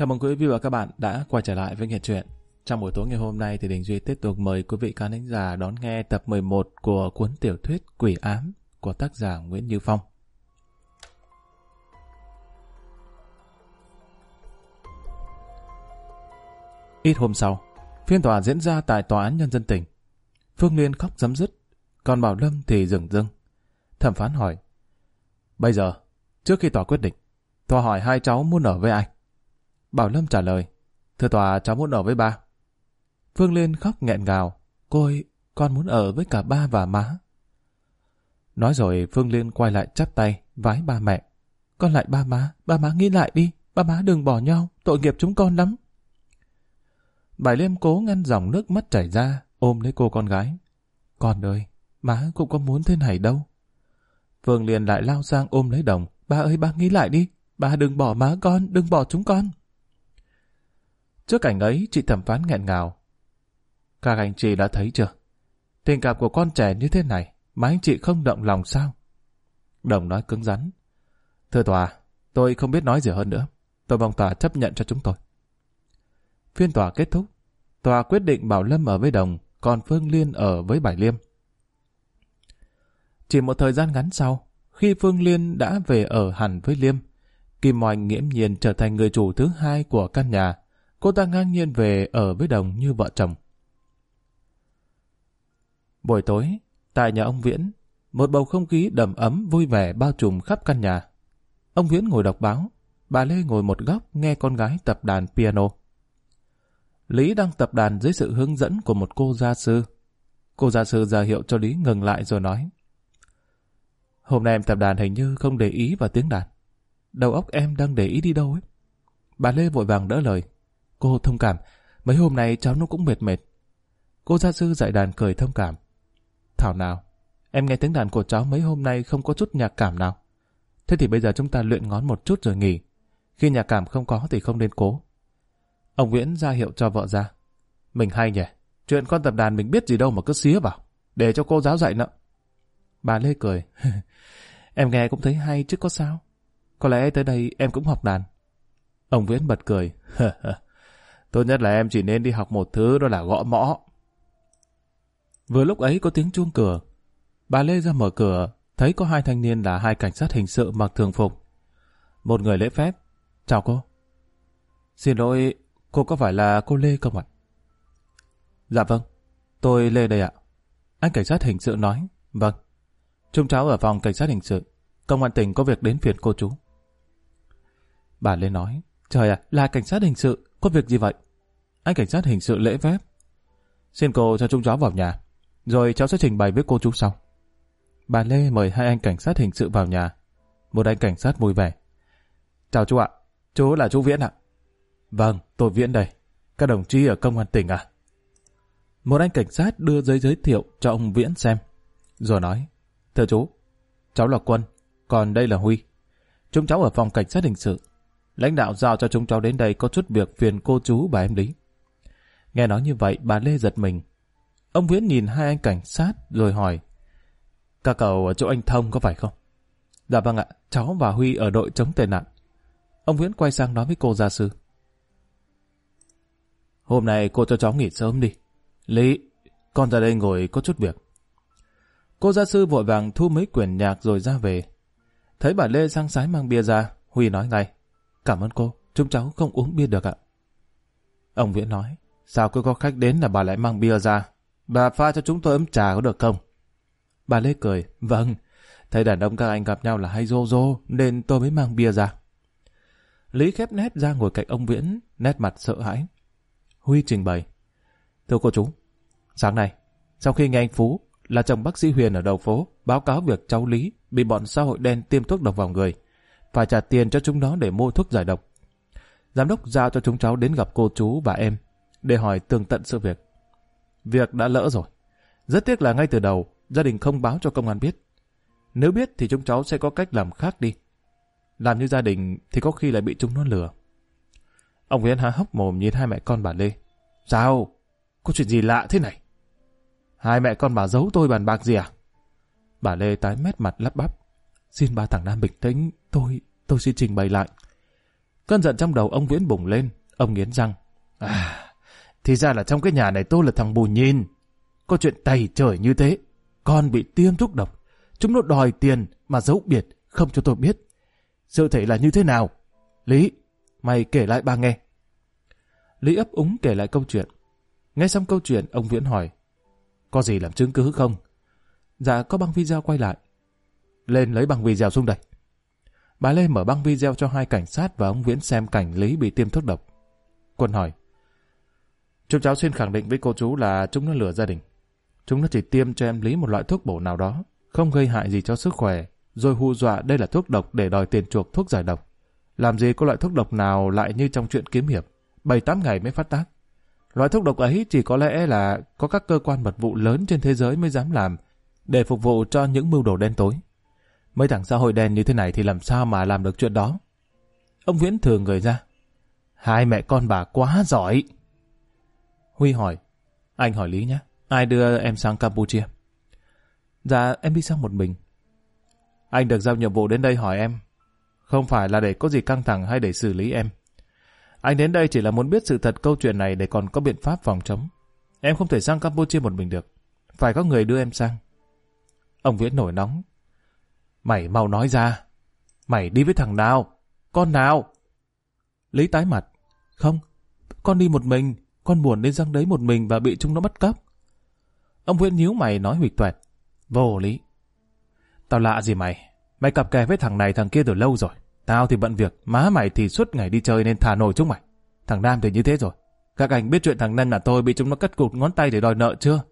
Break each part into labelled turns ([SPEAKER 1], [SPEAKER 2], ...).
[SPEAKER 1] Chào mừng quý vị và các bạn đã quay trở lại với Nghệ truyện. Trong buổi tối ngày hôm nay thì Đình Duy tiếp tục mời quý vị khán giả đón nghe tập 11 của cuốn tiểu thuyết Quỷ Ám của tác giả Nguyễn Như Phong. Ít hôm sau, phiên tòa diễn ra tại Tòa án Nhân dân tỉnh. Phương Liên khóc dấm dứt, còn Bảo Lâm thì dừng dưng. Thẩm phán hỏi, Bây giờ, trước khi tòa quyết định, tòa hỏi hai cháu muốn ở với ai? Bảo Lâm trả lời, Thưa tòa, cháu muốn ở với ba. Phương Liên khóc nghẹn ngào, cô ơi, con muốn ở với cả ba và má. Nói rồi Phương Liên quay lại chắp tay, vái ba mẹ. Con lại ba má, ba má nghĩ lại đi, ba má đừng bỏ nhau, tội nghiệp chúng con lắm. Bài Liêm cố ngăn dòng nước mắt chảy ra, ôm lấy cô con gái. Con ơi, má cũng có muốn thế này đâu. Phương liên lại lao sang ôm lấy đồng. Ba ơi, ba nghĩ lại đi. Ba đừng bỏ má con, đừng bỏ chúng con. Trước cảnh ấy, chị thẩm phán nghẹn ngào. Các anh chị đã thấy chưa? Tình cảm của con trẻ như thế này, mà anh chị không động lòng sao? Đồng nói cứng rắn. Thưa tòa, tôi không biết nói gì hơn nữa. Tôi mong tòa chấp nhận cho chúng tôi. Phiên tòa kết thúc. Tòa quyết định Bảo Lâm ở với Đồng, còn Phương Liên ở với Bảy Liêm. Chỉ một thời gian ngắn sau, khi Phương Liên đã về ở hẳn với Liêm, Kim Oanh nghiễm nhiên trở thành người chủ thứ hai của căn nhà. Cô ta ngang nhiên về ở với Đồng như vợ chồng. Buổi tối, tại nhà ông Viễn, một bầu không khí đầm ấm vui vẻ bao trùm khắp căn nhà. Ông Viễn ngồi đọc báo, bà Lê ngồi một góc nghe con gái tập đàn piano. Lý đang tập đàn dưới sự hướng dẫn của một cô gia sư. Cô gia sư ra hiệu cho Lý ngừng lại rồi nói. Hôm nay em tập đàn hình như không để ý vào tiếng đàn. Đầu óc em đang để ý đi đâu ấy. Bà Lê vội vàng đỡ lời. Cô thông cảm, mấy hôm nay cháu nó cũng mệt mệt. Cô gia sư dạy đàn cười thông cảm. Thảo nào, em nghe tiếng đàn của cháu mấy hôm nay không có chút nhạc cảm nào. Thế thì bây giờ chúng ta luyện ngón một chút rồi nghỉ. Khi nhạc cảm không có thì không nên cố. Ông Nguyễn ra hiệu cho vợ ra. Mình hay nhỉ, chuyện con tập đàn mình biết gì đâu mà cứ xía vào. Để cho cô giáo dạy nợ. Bà Lê cười. em nghe cũng thấy hay chứ có sao. Có lẽ tới đây em cũng học đàn. Ông Viễn bật cười. Tốt nhất là em chỉ nên đi học một thứ đó là gõ mõ. Vừa lúc ấy có tiếng chuông cửa. Bà Lê ra mở cửa, thấy có hai thanh niên là hai cảnh sát hình sự mặc thường phục. Một người lễ phép. Chào cô. Xin lỗi, cô có phải là cô Lê không ạ? Dạ vâng, tôi Lê đây ạ. Anh cảnh sát hình sự nói. Vâng. Chúng cháu ở phòng cảnh sát hình sự. Công an tỉnh có việc đến phiền cô chú. Bà Lê nói. Trời ạ, là cảnh sát hình sự. Có việc gì vậy? Anh cảnh sát hình sự lễ phép. Xin cô cho chúng cháu vào nhà. Rồi cháu sẽ trình bày với cô chú sau. Bà Lê mời hai anh cảnh sát hình sự vào nhà. Một anh cảnh sát vui vẻ. Chào chú ạ. Chú là chú Viễn ạ. Vâng, tôi Viễn đây. Các đồng chí ở công an tỉnh à? Một anh cảnh sát đưa giấy giới thiệu cho ông Viễn xem. Rồi nói. Thưa chú, cháu là Quân, còn đây là Huy. Chúng cháu ở phòng cảnh sát hình sự. Lãnh đạo giao cho chúng cháu đến đây có chút việc phiền cô chú bà em Lý. Nghe nói như vậy, bà Lê giật mình. Ông Viễn nhìn hai anh cảnh sát rồi hỏi. Các cậu ở chỗ anh Thông có phải không? Dạ vâng ạ, cháu và Huy ở đội chống tệ nạn. Ông Viễn quay sang nói với cô gia sư. Hôm nay cô cho cháu nghỉ sớm đi. Lý, con ra đây ngồi có chút việc. Cô gia sư vội vàng thu mấy quyển nhạc rồi ra về. Thấy bà Lê sang sái mang bia ra, Huy nói ngay. Cảm ơn cô, chúng cháu không uống bia được ạ. Ông Viễn nói, sao cứ có khách đến là bà lại mang bia ra? Bà pha cho chúng tôi ấm trà có được không? Bà Lê cười, vâng, thấy đàn ông các anh gặp nhau là hay rô rô, nên tôi mới mang bia ra. Lý khép nét ra ngồi cạnh ông Viễn, nét mặt sợ hãi. Huy trình bày, thưa cô chú, sáng nay, sau khi nghe anh Phú là chồng bác sĩ Huyền ở đầu phố báo cáo việc cháu Lý bị bọn xã hội đen tiêm thuốc độc vào người, phải trả tiền cho chúng nó để mua thuốc giải độc. Giám đốc giao cho chúng cháu đến gặp cô chú và em để hỏi tường tận sự việc. Việc đã lỡ rồi. Rất tiếc là ngay từ đầu, gia đình không báo cho công an biết. Nếu biết thì chúng cháu sẽ có cách làm khác đi. Làm như gia đình thì có khi lại bị chúng nó lừa. Ông Nguyễn há hốc mồm nhìn hai mẹ con bà Lê. Sao? Có chuyện gì lạ thế này? Hai mẹ con bà giấu tôi bàn bạc gì à? Bà Lê tái mét mặt lắp bắp. Xin ba thằng Nam bình tĩnh, tôi, tôi xin trình bày lại. Cơn giận trong đầu ông Viễn bùng lên, ông nghiến răng. À, thì ra là trong cái nhà này tôi là thằng bù nhìn. Có chuyện tày trời như thế, con bị tiêm thuốc độc. Chúng nó đòi tiền mà giấu biệt, không cho tôi biết. Sự thể là như thế nào? Lý, mày kể lại ba nghe. Lý ấp úng kể lại câu chuyện. Nghe xong câu chuyện, ông Viễn hỏi. Có gì làm chứng cứ không? Dạ, có băng video quay lại. Lên lấy băng video xuống đây. Bà Lê mở băng video cho hai cảnh sát và ông Viễn xem cảnh Lý bị tiêm thuốc độc. Quân hỏi. Chúng cháu xin khẳng định với cô chú là chúng nó lừa gia đình. Chúng nó chỉ tiêm cho em Lý một loại thuốc bổ nào đó, không gây hại gì cho sức khỏe, rồi hù dọa đây là thuốc độc để đòi tiền chuộc thuốc giải độc. Làm gì có loại thuốc độc nào lại như trong chuyện kiếm hiệp, 7-8 ngày mới phát tác. Loại thuốc độc ấy chỉ có lẽ là có các cơ quan mật vụ lớn trên thế giới mới dám làm, để phục vụ cho những mưu đồ đen tối. Mấy thằng xã hội đen như thế này thì làm sao mà làm được chuyện đó? Ông Viễn thường người ra. Hai mẹ con bà quá giỏi. Huy hỏi. Anh hỏi Lý nhé. Ai đưa em sang Campuchia? Dạ, em đi sang một mình. Anh được giao nhiệm vụ đến đây hỏi em. Không phải là để có gì căng thẳng hay để xử lý em. Anh đến đây chỉ là muốn biết sự thật câu chuyện này để còn có biện pháp phòng chống. Em không thể sang Campuchia một mình được. Phải có người đưa em sang. Ông Viễn nổi nóng. Mày mau nói ra. Mày đi với thằng nào? Con nào? Lý tái mặt. Không, con đi một mình. Con buồn đến răng đấy một mình và bị chúng nó bắt cóc. Ông Nguyễn nhíu mày nói huỵch tuẹt. Vô lý. Tao lạ gì mày? Mày cặp kè với thằng này thằng kia từ lâu rồi. Tao thì bận việc, má mày thì suốt ngày đi chơi nên thả nổi chúng mày. Thằng Nam thì như thế rồi. Các anh biết chuyện thằng Nân là tôi bị chúng nó cắt cụt ngón tay để đòi nợ chưa?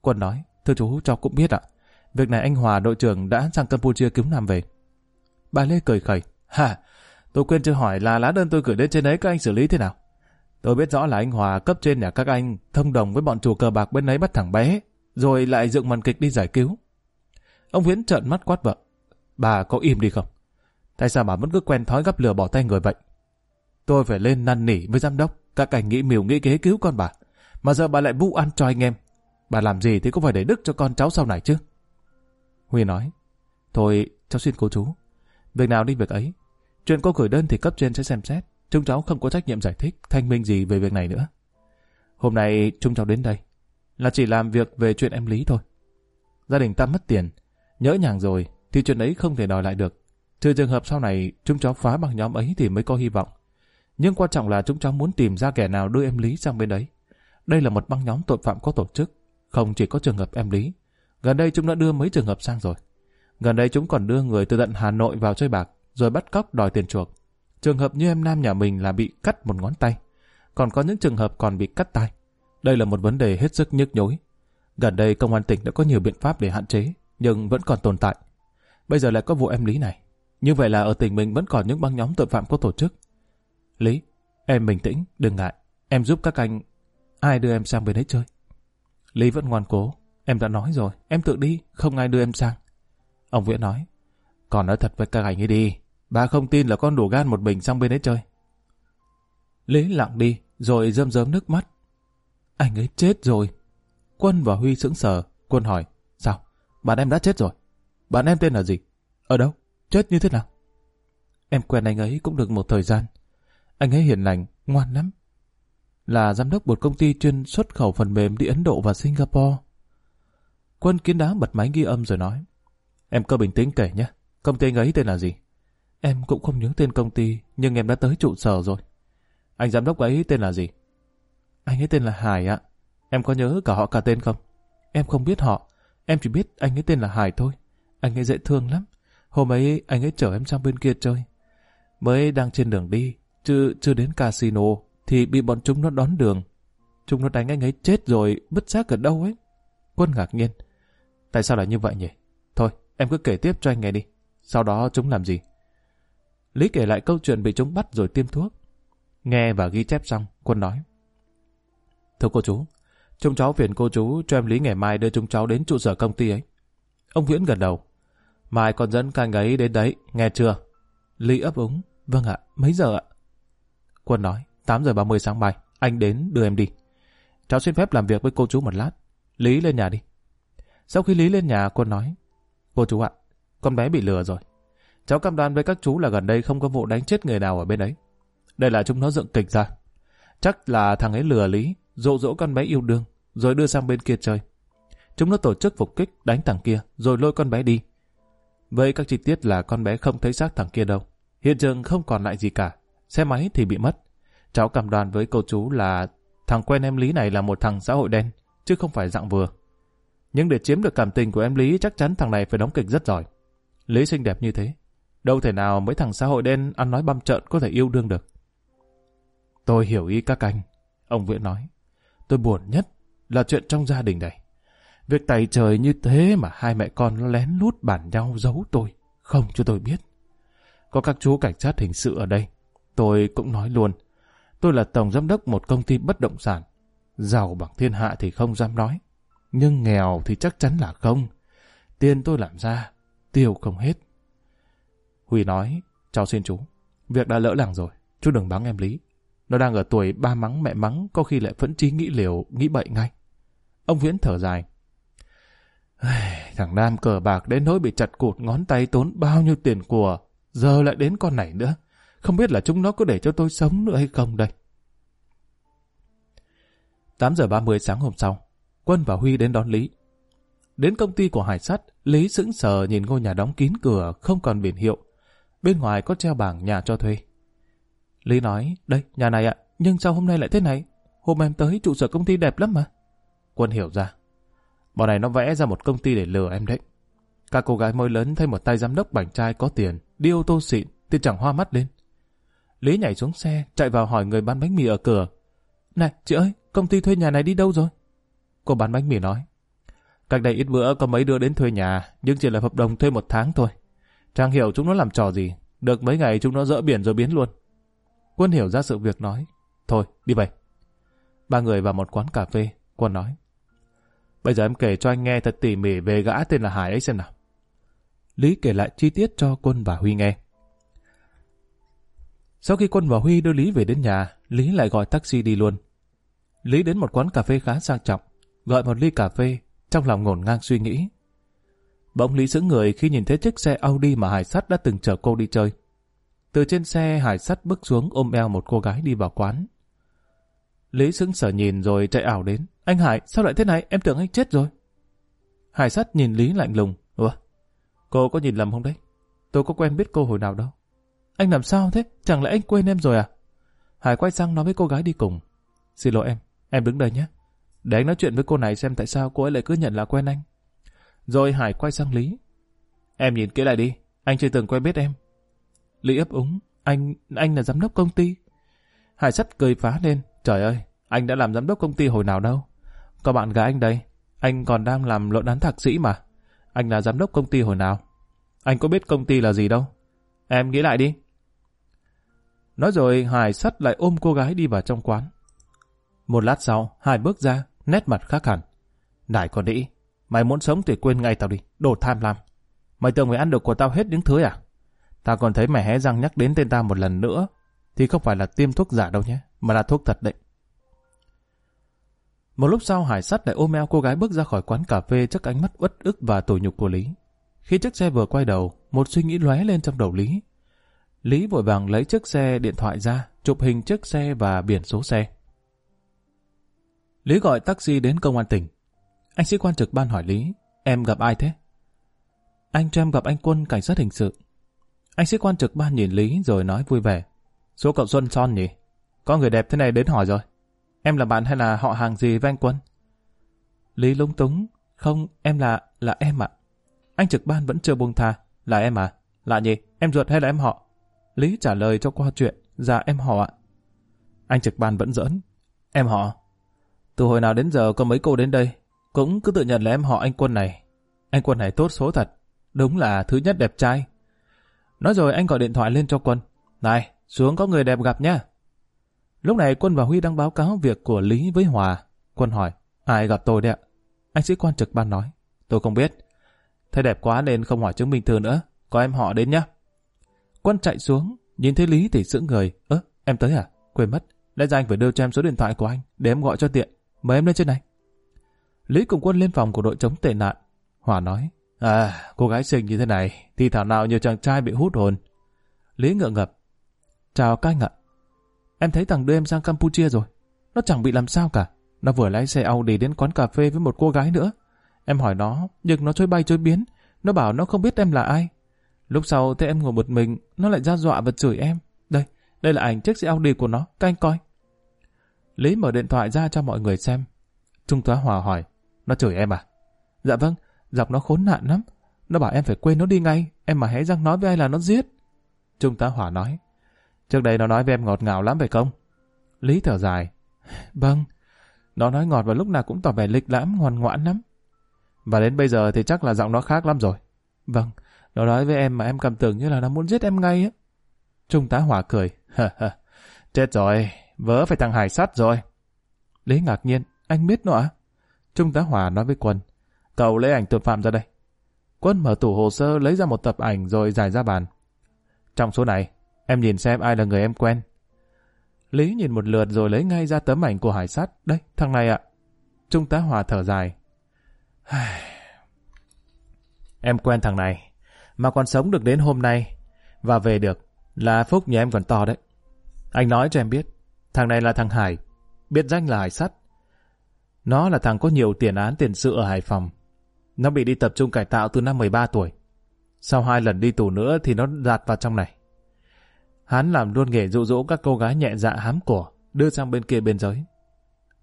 [SPEAKER 1] Quân nói, thưa chú, cháu cũng biết ạ. Việc này anh Hòa đội trưởng đã sang Campuchia cứu Nam về. Bà Lê cười khẩy. Hả? Tôi quên chưa hỏi là lá đơn tôi gửi đến trên ấy các anh xử lý thế nào? Tôi biết rõ là anh Hòa cấp trên nhà các anh thông đồng với bọn chủ cờ bạc bên ấy bắt thằng bé, rồi lại dựng màn kịch đi giải cứu. Ông Viễn trợn mắt quát vợ. Bà có im đi không? Tại sao bà vẫn cứ quen thói gấp lửa bỏ tay người vậy? Tôi phải lên năn nỉ với giám đốc, các anh nghĩ miều nghĩ kế cứu con bà. Mà giờ bà lại vu ăn cho anh em. Bà làm gì thì cũng phải để đức cho con cháu sau này chứ. Huy nói, Thôi, cháu xin cô chú. Việc nào đi việc ấy. Chuyện cô gửi đơn thì cấp trên sẽ xem xét. Chúng cháu không có trách nhiệm giải thích, thanh minh gì về việc này nữa. Hôm nay chúng cháu đến đây là chỉ làm việc về chuyện em Lý thôi. Gia đình ta mất tiền, nhỡ nhàng rồi thì chuyện ấy không thể đòi lại được. Trừ trường hợp sau này chúng cháu phá bằng nhóm ấy thì mới có hy vọng. Nhưng quan trọng là chúng cháu muốn tìm ra kẻ nào đưa em Lý sang bên đấy. Đây là một băng nhóm tội phạm có tổ chức, không chỉ có trường hợp em Lý. Gần đây chúng đã đưa mấy trường hợp sang rồi. Gần đây chúng còn đưa người từ tận Hà Nội vào chơi bạc, rồi bắt cóc đòi tiền chuộc. Trường hợp như em Nam nhà mình là bị cắt một ngón tay. Còn có những trường hợp còn bị cắt tay. Đây là một vấn đề hết sức nhức nhối. Gần đây công an tỉnh đã có nhiều biện pháp để hạn chế, nhưng vẫn còn tồn tại. Bây giờ lại có vụ em Lý này. Như vậy là ở tỉnh mình vẫn còn những băng nhóm tội phạm có tổ chức. Lý, em bình tĩnh, đừng ngại. Em giúp các anh... Ai đưa em sang bên đấy chơi? Lý vẫn ngoan cố. Em đã nói rồi, em tự đi, không ai đưa em sang. Ông Viễn nói. Còn nói thật với các anh ấy đi. Bà không tin là con đủ gan một mình sang bên đấy chơi. Lý lặng đi, rồi rơm rớm nước mắt. Anh ấy chết rồi. Quân và Huy sững sờ. Quân hỏi. Sao? Bạn em đã chết rồi. Bạn em tên là gì? Ở đâu? Chết như thế nào? Em quen anh ấy cũng được một thời gian. Anh ấy hiền lành, ngoan lắm. Là giám đốc một công ty chuyên xuất khẩu phần mềm đi Ấn Độ và Singapore. Quân kiến đá bật máy ghi âm rồi nói. Em cứ bình tĩnh kể nhé. Công ty anh ấy tên là gì? Em cũng không nhớ tên công ty, nhưng em đã tới trụ sở rồi. Anh giám đốc ấy tên là gì? Anh ấy tên là Hải ạ. Em có nhớ cả họ cả tên không? Em không biết họ. Em chỉ biết anh ấy tên là Hải thôi. Anh ấy dễ thương lắm. Hôm ấy anh ấy chở em sang bên kia chơi. Mới đang trên đường đi, chưa, chưa đến casino, thì bị bọn chúng nó đón đường. Chúng nó đánh anh ấy chết rồi, bứt xác ở đâu ấy. Quân ngạc nhiên. Tại sao lại như vậy nhỉ? Thôi, em cứ kể tiếp cho anh nghe đi. Sau đó chúng làm gì? Lý kể lại câu chuyện bị chúng bắt rồi tiêm thuốc. Nghe và ghi chép xong, Quân nói. Thưa cô chú, chúng cháu phiền cô chú cho em Lý ngày mai đưa chúng cháu đến trụ sở công ty ấy. Ông Viễn gật đầu. Mai còn dẫn các anh ấy đến đấy, nghe chưa? Lý ấp úng. Vâng ạ, mấy giờ ạ? Quân nói, 8 giờ 30 sáng mai, anh đến đưa em đi. Cháu xin phép làm việc với cô chú một lát. Lý lên nhà đi. Sau khi Lý lên nhà, Quân nói, Cô chú ạ, con bé bị lừa rồi. Cháu cam đoan với các chú là gần đây không có vụ đánh chết người nào ở bên ấy. Đây là chúng nó dựng kịch ra. Chắc là thằng ấy lừa Lý, dụ dỗ con bé yêu đương, rồi đưa sang bên kia chơi. Chúng nó tổ chức phục kích đánh thằng kia, rồi lôi con bé đi. Vậy các chi tiết là con bé không thấy xác thằng kia đâu. Hiện trường không còn lại gì cả. Xe máy thì bị mất. Cháu cam đoan với cô chú là thằng quen em Lý này là một thằng xã hội đen, chứ không phải dạng vừa. Nhưng để chiếm được cảm tình của em Lý, chắc chắn thằng này phải đóng kịch rất giỏi. Lý xinh đẹp như thế. Đâu thể nào mấy thằng xã hội đen ăn nói băm trợn có thể yêu đương được. Tôi hiểu ý các anh. Ông Viễn nói. Tôi buồn nhất là chuyện trong gia đình này. Việc tài trời như thế mà hai mẹ con nó lén lút bàn nhau giấu tôi. Không cho tôi biết. Có các chú cảnh sát hình sự ở đây. Tôi cũng nói luôn. Tôi là tổng giám đốc một công ty bất động sản. Giàu bằng thiên hạ thì không dám nói. Nhưng nghèo thì chắc chắn là không. Tiền tôi làm ra, tiêu không hết. Huy nói, cháu xin chú, việc đã lỡ làng rồi, chú đừng bắn em Lý. Nó đang ở tuổi ba mắng mẹ mắng, có khi lại phẫn trí nghĩ liều, nghĩ bậy ngay. Ông Viễn thở dài. Thằng Nam cờ bạc đến nỗi bị chặt cụt ngón tay tốn bao nhiêu tiền của, giờ lại đến con này nữa. Không biết là chúng nó có để cho tôi sống nữa hay không đây. 8 giờ 30 sáng hôm sau, Quân và Huy đến đón Lý. Đến công ty của Hải Sắt, Lý sững sờ nhìn ngôi nhà đóng kín cửa, không còn biển hiệu. Bên ngoài có treo bảng nhà cho thuê. Lý nói, đây, nhà này ạ, nhưng sao hôm nay lại thế này? Hôm em tới trụ sở công ty đẹp lắm mà. Quân hiểu ra. Bọn này nó vẽ ra một công ty để lừa em đấy. Các cô gái môi lớn thấy một tay giám đốc bảnh trai có tiền, đi ô tô xịn, thì chẳng hoa mắt lên. Lý nhảy xuống xe, chạy vào hỏi người bán bánh mì ở cửa. Này, chị ơi, công ty thuê nhà này đi đâu rồi? Cô bán bánh mì nói. Cách đây ít bữa có mấy đứa đến thuê nhà, nhưng chỉ là hợp đồng thuê một tháng thôi. trang hiểu chúng nó làm trò gì. Được mấy ngày chúng nó dỡ biển rồi biến luôn. Quân hiểu ra sự việc nói. Thôi, đi vậy. Ba người vào một quán cà phê. Quân nói. Bây giờ em kể cho anh nghe thật tỉ mỉ về gã tên là Hải ấy xem nào. Lý kể lại chi tiết cho Quân và Huy nghe. Sau khi Quân và Huy đưa Lý về đến nhà, Lý lại gọi taxi đi luôn. Lý đến một quán cà phê khá sang trọng, gọi một ly cà phê, trong lòng ngổn ngang suy nghĩ. Bỗng Lý sững người khi nhìn thấy chiếc xe Audi mà Hải Sắt đã từng chở cô đi chơi. Từ trên xe Hải Sắt bước xuống ôm eo một cô gái đi vào quán. Lý sững sở nhìn rồi chạy ảo đến. Anh Hải, sao lại thế này? Em tưởng anh chết rồi. Hải Sắt nhìn Lý lạnh lùng. Ủa? Cô có nhìn lầm không đấy? Tôi có quen biết cô hồi nào đâu. Anh làm sao thế? Chẳng lẽ anh quên em rồi à? Hải quay sang nói với cô gái đi cùng. Xin lỗi em, em đứng đây nhé. Để anh nói chuyện với cô này xem tại sao cô ấy lại cứ nhận là quen anh. Rồi Hải quay sang Lý. Em nhìn kỹ lại đi, anh chưa từng quen biết em. Lý ấp úng, anh, anh là giám đốc công ty. Hải sắt cười phá lên, trời ơi, anh đã làm giám đốc công ty hồi nào đâu. Có bạn gái anh đây, anh còn đang làm luận án thạc sĩ mà. Anh là giám đốc công ty hồi nào? Anh có biết công ty là gì đâu. Em nghĩ lại đi. Nói rồi Hải sắt lại ôm cô gái đi vào trong quán. Một lát sau, Hải bước ra, nét mặt khác hẳn. Này con đĩ, mày muốn sống thì quên ngay tao đi, đồ tham lam. Mày tưởng mày ăn được của tao hết những thứ à? Tao còn thấy mày hé răng nhắc đến tên tao một lần nữa, thì không phải là tiêm thuốc giả đâu nhé, mà là thuốc thật đấy. Một lúc sau Hải sắt lại ôm eo cô gái bước ra khỏi quán cà phê trước ánh mắt uất ức và tủi nhục của Lý. Khi chiếc xe vừa quay đầu, một suy nghĩ lóe lên trong đầu Lý. Lý vội vàng lấy chiếc xe điện thoại ra, chụp hình chiếc xe và biển số xe. Lý gọi taxi đến công an tỉnh. Anh sĩ quan trực ban hỏi Lý, em gặp ai thế? Anh cho em gặp anh quân cảnh sát hình sự. Anh sĩ quan trực ban nhìn Lý rồi nói vui vẻ. Số cậu Xuân son nhỉ? Có người đẹp thế này đến hỏi rồi. Em là bạn hay là họ hàng gì với anh quân? Lý lúng túng. Không, em là... là em ạ. Anh trực ban vẫn chưa buông tha. Là em à? Là nhỉ? Em ruột hay là em họ? Lý trả lời cho qua chuyện. Dạ em họ ạ. Anh trực ban vẫn giỡn. Em họ. Từ hồi nào đến giờ có mấy cô đến đây, cũng cứ tự nhận là em họ anh Quân này. Anh Quân này tốt số thật, đúng là thứ nhất đẹp trai. Nói rồi anh gọi điện thoại lên cho Quân. Này, xuống có người đẹp gặp nhá. Lúc này Quân và Huy đang báo cáo việc của Lý với Hòa. Quân hỏi, ai gặp tôi đấy ạ? Anh sĩ quan trực ban nói, tôi không biết. Thấy đẹp quá nên không hỏi chứng minh thư nữa, có em họ đến nhá. Quân chạy xuống, nhìn thấy Lý thì sững người. Ơ, em tới à? Quên mất, lẽ ra anh phải đưa cho em số điện thoại của anh, để em gọi cho tiện. Mời em lên trên này. Lý cùng quân lên phòng của đội chống tệ nạn. Hòa nói, À, cô gái xinh như thế này, thì thảo nào nhiều chàng trai bị hút hồn. Lý ngượng ngập. Chào các anh ạ. Em thấy thằng đưa em sang Campuchia rồi. Nó chẳng bị làm sao cả. Nó vừa lái xe Audi đến quán cà phê với một cô gái nữa. Em hỏi nó, nhưng nó trôi bay trôi biến. Nó bảo nó không biết em là ai. Lúc sau thấy em ngồi một mình, nó lại ra dọa và chửi em. Đây, đây là ảnh chiếc xe Audi của nó, các anh coi. Lý mở điện thoại ra cho mọi người xem. Trung tá Hòa hỏi, nó chửi em à? Dạ vâng, dọc nó khốn nạn lắm. Nó bảo em phải quên nó đi ngay, em mà hé răng nói với ai là nó giết. Trung tá Hòa nói, trước đây nó nói với em ngọt ngào lắm phải không? Lý thở dài, vâng, nó nói ngọt và lúc nào cũng tỏ vẻ lịch lãm, ngoan ngoãn lắm. Và đến bây giờ thì chắc là giọng nó khác lắm rồi. Vâng, nó nói với em mà em cảm tưởng như là nó muốn giết em ngay á. Trung tá Hòa cười. Chết rồi, vớ phải thằng Hải sắt rồi. Lý ngạc nhiên, anh biết nó à? Trung tá Hòa nói với Quân. Cậu lấy ảnh tội phạm ra đây. Quân mở tủ hồ sơ lấy ra một tập ảnh rồi giải ra bàn. Trong số này, em nhìn xem ai là người em quen. Lý nhìn một lượt rồi lấy ngay ra tấm ảnh của hải sát. Đây, thằng này ạ. Trung tá Hòa thở dài. em quen thằng này, mà còn sống được đến hôm nay, và về được, là phúc nhà em còn to đấy. Anh nói cho em biết, thằng này là thằng Hải, biết danh là Hải Sắt. Nó là thằng có nhiều tiền án tiền sự ở Hải Phòng. Nó bị đi tập trung cải tạo từ năm 13 tuổi. Sau hai lần đi tù nữa thì nó dạt vào trong này. Hắn làm luôn nghề dụ dỗ các cô gái nhẹ dạ hám của, đưa sang bên kia biên giới.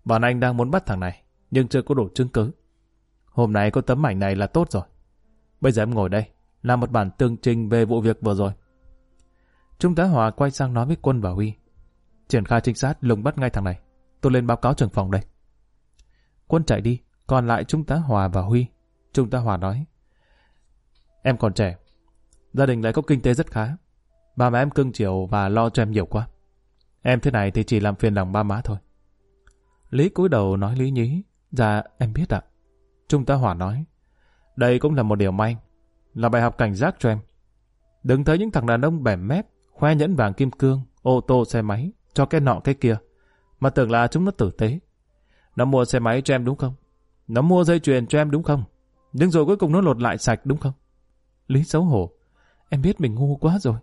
[SPEAKER 1] Bọn anh đang muốn bắt thằng này, nhưng chưa có đủ chứng cứ. Hôm nay có tấm ảnh này là tốt rồi. Bây giờ em ngồi đây, làm một bản tường trình về vụ việc vừa rồi. Trung tá Hòa quay sang nói với Quân và Huy. Triển khai trinh sát lùng bắt ngay thằng này. Tôi lên báo cáo trưởng phòng đây. Quân chạy đi, còn lại Trung tá Hòa và Huy. Trung tá Hòa nói. Em còn trẻ, gia đình lại có kinh tế rất khá. Ba má em cưng chiều và lo cho em nhiều quá. Em thế này thì chỉ làm phiền lòng ba má thôi. Lý cúi đầu nói lý nhí. Dạ, em biết ạ. Trung tá Hòa nói. Đây cũng là một điều may, là bài học cảnh giác cho em. Đừng thấy những thằng đàn ông bẻ mép, khoe nhẫn vàng kim cương, ô tô xe máy, cho cái nọ cái kia, mà tưởng là chúng nó tử tế. Nó mua xe máy cho em đúng không? Nó mua dây chuyền cho em đúng không? Nhưng rồi cuối cùng nó lột lại sạch đúng không? Lý xấu hổ. Em biết mình ngu quá rồi.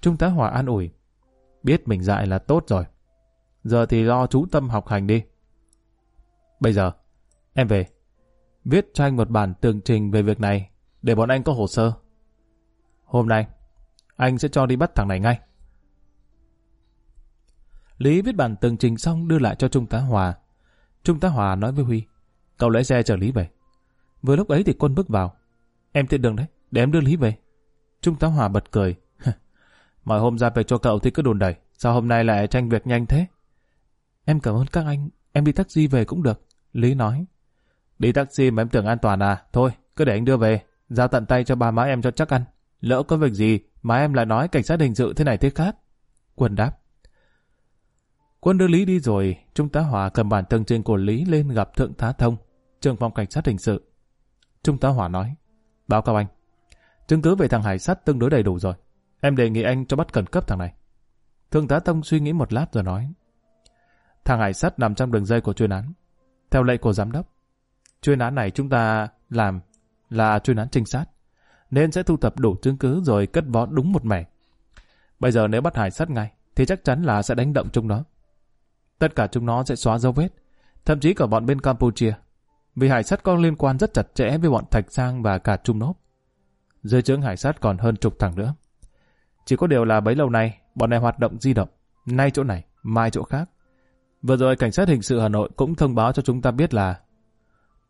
[SPEAKER 1] Trung tá Hòa an ủi. Biết mình dại là tốt rồi. Giờ thì lo chú tâm học hành đi. Bây giờ, em về. Viết cho anh một bản tường trình về việc này để bọn anh có hồ sơ. Hôm nay, anh sẽ cho đi bắt thằng này ngay. Lý viết bản tường trình xong đưa lại cho Trung tá Hòa. Trung tá Hòa nói với Huy, cậu lái xe chở Lý về. Vừa lúc ấy thì quân bước vào. Em tiện đường đấy, để em đưa Lý về. Trung tá Hòa bật cười. Mọi hôm ra về cho cậu thì cứ đồn đẩy, sao hôm nay lại tranh việc nhanh thế? Em cảm ơn các anh, em đi taxi về cũng được. Lý nói. Đi taxi mà em tưởng an toàn à? Thôi, cứ để anh đưa về, giao tận tay cho ba má em cho chắc ăn. Lỡ có việc gì mà em lại nói cảnh sát hình sự thế này thế khác. Quân đáp. Quân đưa Lý đi rồi, Trung tá Hòa cầm bản tường trình của Lý lên gặp Thượng tá Thông, trưởng phòng cảnh sát hình sự. Trung tá Hòa nói, báo cáo anh, chứng cứ về thằng Hải sắt tương đối đầy đủ rồi. Em đề nghị anh cho bắt khẩn cấp thằng này. Thượng tá Thông suy nghĩ một lát rồi nói, thằng Hải sắt nằm trong đường dây của chuyên án. Theo lệnh của giám đốc, chuyên án này chúng ta làm là chuyên án trinh sát, nên sẽ thu thập đủ chứng cứ rồi cất vó đúng một mẻ. Bây giờ nếu bắt Hải sắt ngay, thì chắc chắn là sẽ đánh động chúng nó. Tất cả chúng nó sẽ xóa dấu vết, thậm chí cả bọn bên Campuchia. Vì hải sát có liên quan rất chặt chẽ với bọn Thạch Sang và cả Trung Nốt. Dưới trướng hải sát còn hơn chục thằng nữa. Chỉ có điều là bấy lâu nay, bọn này hoạt động di động, nay chỗ này, mai chỗ khác. Vừa rồi cảnh sát hình sự Hà Nội cũng thông báo cho chúng ta biết là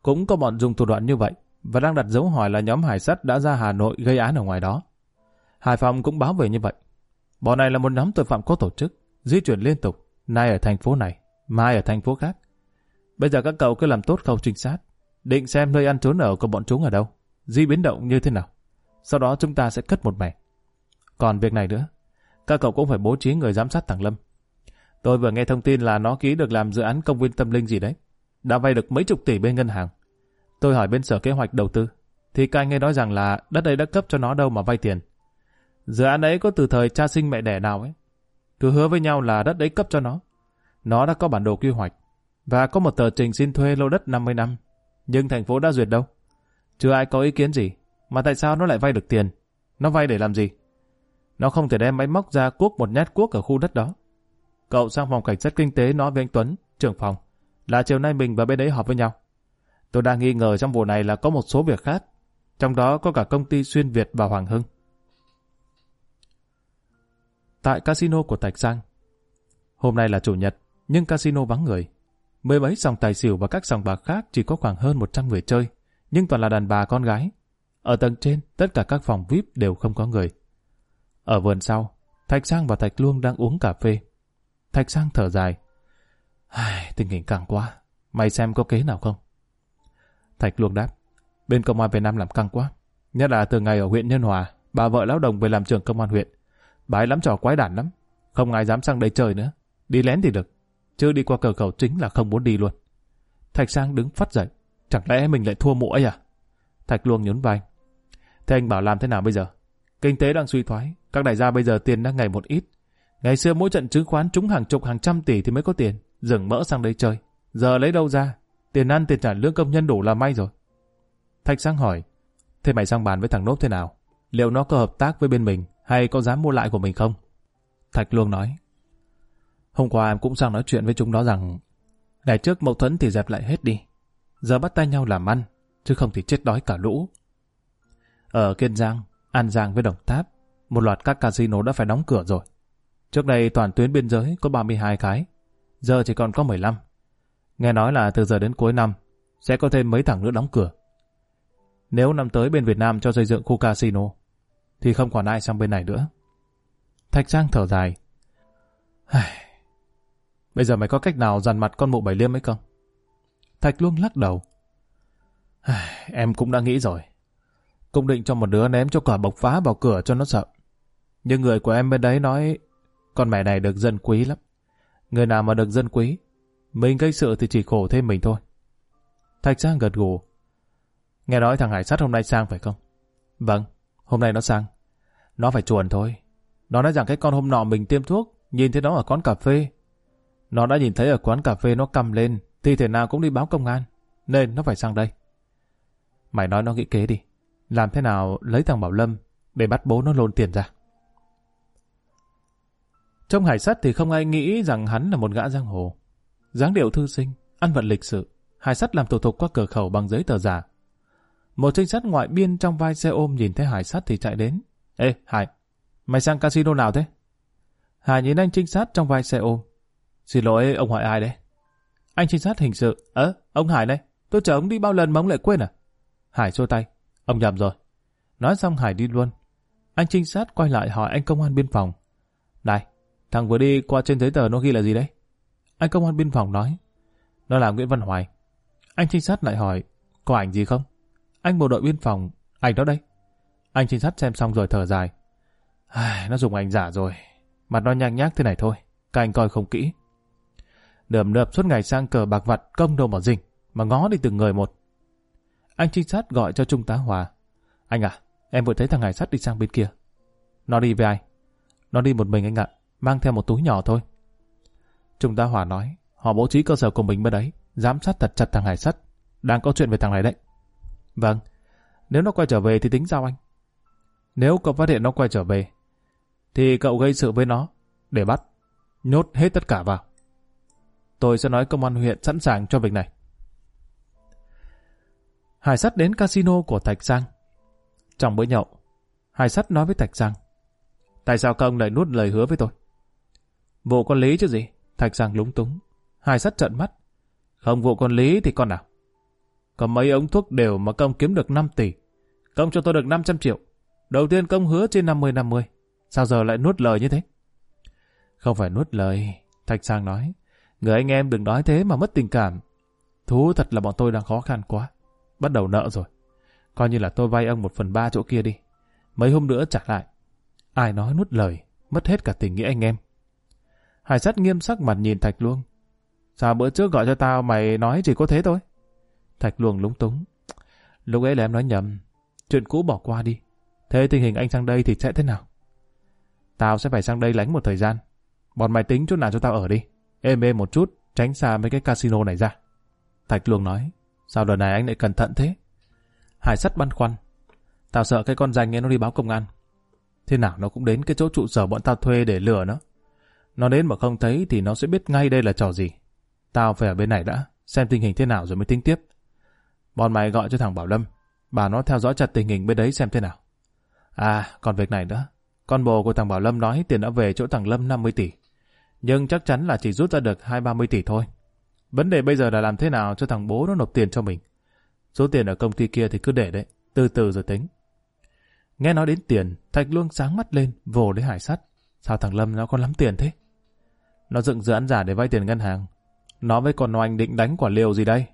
[SPEAKER 1] cũng có bọn dùng thủ đoạn như vậy và đang đặt dấu hỏi là nhóm hải sát đã ra Hà Nội gây án ở ngoài đó. Hải Phòng cũng báo về như vậy. Bọn này là một nhóm tội phạm có tổ chức, di chuyển liên tục, nay ở thành phố này, mai ở thành phố khác. Bây giờ các cậu cứ làm tốt khâu trinh sát, định xem nơi ăn trốn ở của bọn chúng ở đâu, di biến động như thế nào. Sau đó chúng ta sẽ cất một mẻ. Còn việc này nữa, các cậu cũng phải bố trí người giám sát thằng Lâm. Tôi vừa nghe thông tin là nó ký được làm dự án công viên tâm linh gì đấy. Đã vay được mấy chục tỷ bên ngân hàng. Tôi hỏi bên sở kế hoạch đầu tư, thì các anh ấy nói rằng là đất ấy đã cấp cho nó đâu mà vay tiền. Dự án ấy có từ thời cha sinh mẹ đẻ nào ấy. Cứ hứa với nhau là đất đấy cấp cho nó. Nó đã có bản đồ quy hoạch và có một tờ trình xin thuê lô đất 50 năm. Nhưng thành phố đã duyệt đâu. Chưa ai có ý kiến gì. Mà tại sao nó lại vay được tiền? Nó vay để làm gì? Nó không thể đem máy móc ra cuốc một nhát cuốc ở khu đất đó. Cậu sang phòng cảnh sát kinh tế nói với anh Tuấn, trưởng phòng, là chiều nay mình và bên ấy họp với nhau. Tôi đang nghi ngờ trong vụ này là có một số việc khác, trong đó có cả công ty Xuyên Việt và Hoàng Hưng. Tại casino của Thạch Giang, hôm nay là chủ nhật, nhưng casino vắng người. Mười mấy sòng tài xỉu và các sòng bạc khác chỉ có khoảng hơn 100 người chơi, nhưng toàn là đàn bà con gái. Ở tầng trên, tất cả các phòng VIP đều không có người. Ở vườn sau, Thạch sang và Thạch Luông đang uống cà phê. Thạch sang thở dài. Ai, tình hình căng quá. Mày xem có kế nào không? Thạch Luông đáp. Bên công an Việt Nam làm căng quá. Nhất là từ ngày ở huyện Nhân Hòa, bà vợ lão đồng về làm trưởng công an huyện. Bà ấy lắm trò quái đản lắm. Không ai dám sang đây chơi nữa. Đi lén thì được. Chứ đi qua cửa khẩu chính là không muốn đi luôn. Thạch Sang đứng phát dậy. Chẳng lẽ mình lại thua mụ ấy à? Thạch Luông nhún vai. Thế anh bảo làm thế nào bây giờ? Kinh tế đang suy thoái. Các đại gia bây giờ tiền đang ngày một ít. Ngày xưa mỗi trận chứng khoán trúng hàng chục, hàng trăm tỷ thì mới có tiền. Dừng mỡ sang đây chơi. Giờ lấy đâu ra? Tiền ăn, tiền trả lương công nhân đủ là may rồi. Thạch Sang hỏi. Thế mày sang bàn với thằng Nốt thế nào? Liệu nó có hợp tác với bên mình hay có dám mua lại của mình không? Thạch Luông nói. Hôm qua em cũng sang nói chuyện với chúng nó rằng ngày trước mâu thuẫn thì dẹp lại hết đi. Giờ bắt tay nhau làm ăn, chứ không thì chết đói cả lũ. Ở Kiên Giang, An Giang với Đồng Tháp, một loạt các casino đã phải đóng cửa rồi. Trước đây toàn tuyến biên giới có 32 cái, giờ chỉ còn có 15. Nghe nói là từ giờ đến cuối năm, sẽ có thêm mấy thằng nữa đóng cửa. Nếu năm tới bên Việt Nam cho xây dựng khu casino, thì không còn ai sang bên này nữa. Thạch Giang thở dài. Bây giờ mày có cách nào dằn mặt con mụ bảy liêm ấy không? Thạch Luông lắc đầu. em cũng đã nghĩ rồi. Cũng định cho một đứa ném cho quả bộc phá vào cửa cho nó sợ. Nhưng người của em bên đấy nói con mẹ này được dân quý lắm. Người nào mà được dân quý, mình gây sự thì chỉ khổ thêm mình thôi. Thạch Giang gật gù. Nghe nói thằng Hải Sắt hôm nay sang phải không? Vâng, hôm nay nó sang. Nó phải chuồn thôi. Nó nói rằng cái con hôm nọ mình tiêm thuốc, nhìn thấy nó ở quán cà phê. Nó đã nhìn thấy ở quán cà phê nó cầm lên, thì thể nào cũng đi báo công an, nên nó phải sang đây. Mày nói nó nghĩ kế đi. Làm thế nào lấy thằng Bảo Lâm để bắt bố nó lôn tiền ra. Trong hải sắt thì không ai nghĩ rằng hắn là một gã giang hồ. dáng điệu thư sinh, ăn vận lịch sự, hải sắt làm thủ tục qua cửa khẩu bằng giấy tờ giả. Một trinh sát ngoại biên trong vai xe ôm nhìn thấy hải sát thì chạy đến. Ê, Hải, mày sang casino nào thế? Hải nhìn anh trinh sát trong vai xe ôm. Xin lỗi, ông hỏi ai đấy? Anh trinh sát hình sự. Ơ, ông Hải này, tôi chở ông đi bao lần mà ông lại quên à? Hải xua tay. Ông nhầm rồi. Nói xong Hải đi luôn. Anh trinh sát quay lại hỏi anh công an biên phòng. Này, thằng vừa đi qua trên giấy tờ nó ghi là gì đấy? Anh công an biên phòng nói. Nó là Nguyễn Văn Hoài. Anh trinh sát lại hỏi, có ảnh gì không? Anh bộ đội biên phòng, ảnh đó đây. Anh trinh sát xem xong rồi thở dài. Ai, nó dùng ảnh giả rồi. Mặt nó nhanh nhác thế này thôi. Các anh coi không kỹ. Nườm nượp suốt ngày sang cờ bạc vặt công đồ mà rình. Mà ngó đi từng người một. Anh trinh sát gọi cho Trung tá Hòa. Anh à, em vừa thấy thằng Hải sắt đi sang bên kia. Nó đi với ai? Nó đi một mình anh ạ, mang theo một túi nhỏ thôi. Trung tá Hòa nói, họ bố trí cơ sở của mình bên đấy, giám sát thật chặt thằng Hải sắt. Đang có chuyện về thằng này đấy. Vâng, nếu nó quay trở về thì tính sao anh? Nếu cậu phát hiện nó quay trở về, thì cậu gây sự với nó, để bắt, nhốt hết tất cả vào. Tôi sẽ nói công an huyện sẵn sàng cho việc này. Hải sắt đến casino của Thạch Giang. Trong bữa nhậu, Hải sắt nói với Thạch Giang. Tại sao công lại nuốt lời hứa với tôi? Vụ con lý chứ gì? Thạch Giang lúng túng. Hải sắt trợn mắt. Không vụ con lý thì con nào? Có mấy ống thuốc đều mà công kiếm được 5 tỷ. Công cho tôi được 500 triệu. Đầu tiên công hứa trên 50-50. Sao giờ lại nuốt lời như thế? Không phải nuốt lời. Thạch Sang nói. Người anh em đừng nói thế mà mất tình cảm. Thú thật là bọn tôi đang khó khăn quá bắt đầu nợ rồi. Coi như là tôi vay ông một phần ba chỗ kia đi. Mấy hôm nữa trả lại. Ai nói nuốt lời, mất hết cả tình nghĩa anh em. Hải sắt nghiêm sắc mặt nhìn Thạch Luông. Sao bữa trước gọi cho tao mày nói chỉ có thế thôi? Thạch Luông lúng túng. Lúc ấy là em nói nhầm. Chuyện cũ bỏ qua đi. Thế tình hình anh sang đây thì sẽ thế nào? Tao sẽ phải sang đây lánh một thời gian. Bọn mày tính chỗ nào cho tao ở đi. Êm êm một chút, tránh xa mấy cái casino này ra. Thạch Luông nói. Sao đợt này anh lại cẩn thận thế? Hải sắt băn khoăn. Tao sợ cái con danh ấy nó đi báo công an. Thế nào nó cũng đến cái chỗ trụ sở bọn tao thuê để lừa nó. Nó đến mà không thấy thì nó sẽ biết ngay đây là trò gì. Tao phải ở bên này đã, xem tình hình thế nào rồi mới tính tiếp. Bọn mày gọi cho thằng Bảo Lâm, bà nó theo dõi chặt tình hình bên đấy xem thế nào. À, còn việc này nữa. Con bồ của thằng Bảo Lâm nói tiền đã về chỗ thằng Lâm 50 tỷ. Nhưng chắc chắn là chỉ rút ra được 2-30 tỷ thôi. Vấn đề bây giờ là làm thế nào cho thằng bố nó nộp tiền cho mình. Số tiền ở công ty kia thì cứ để đấy, từ từ rồi tính. Nghe nói đến tiền, Thạch Luông sáng mắt lên, vồ lấy hải sắt. Sao thằng Lâm nó có lắm tiền thế? Nó dựng dự án giả để vay tiền ngân hàng. Nó với con oanh định đánh quả liều gì đây?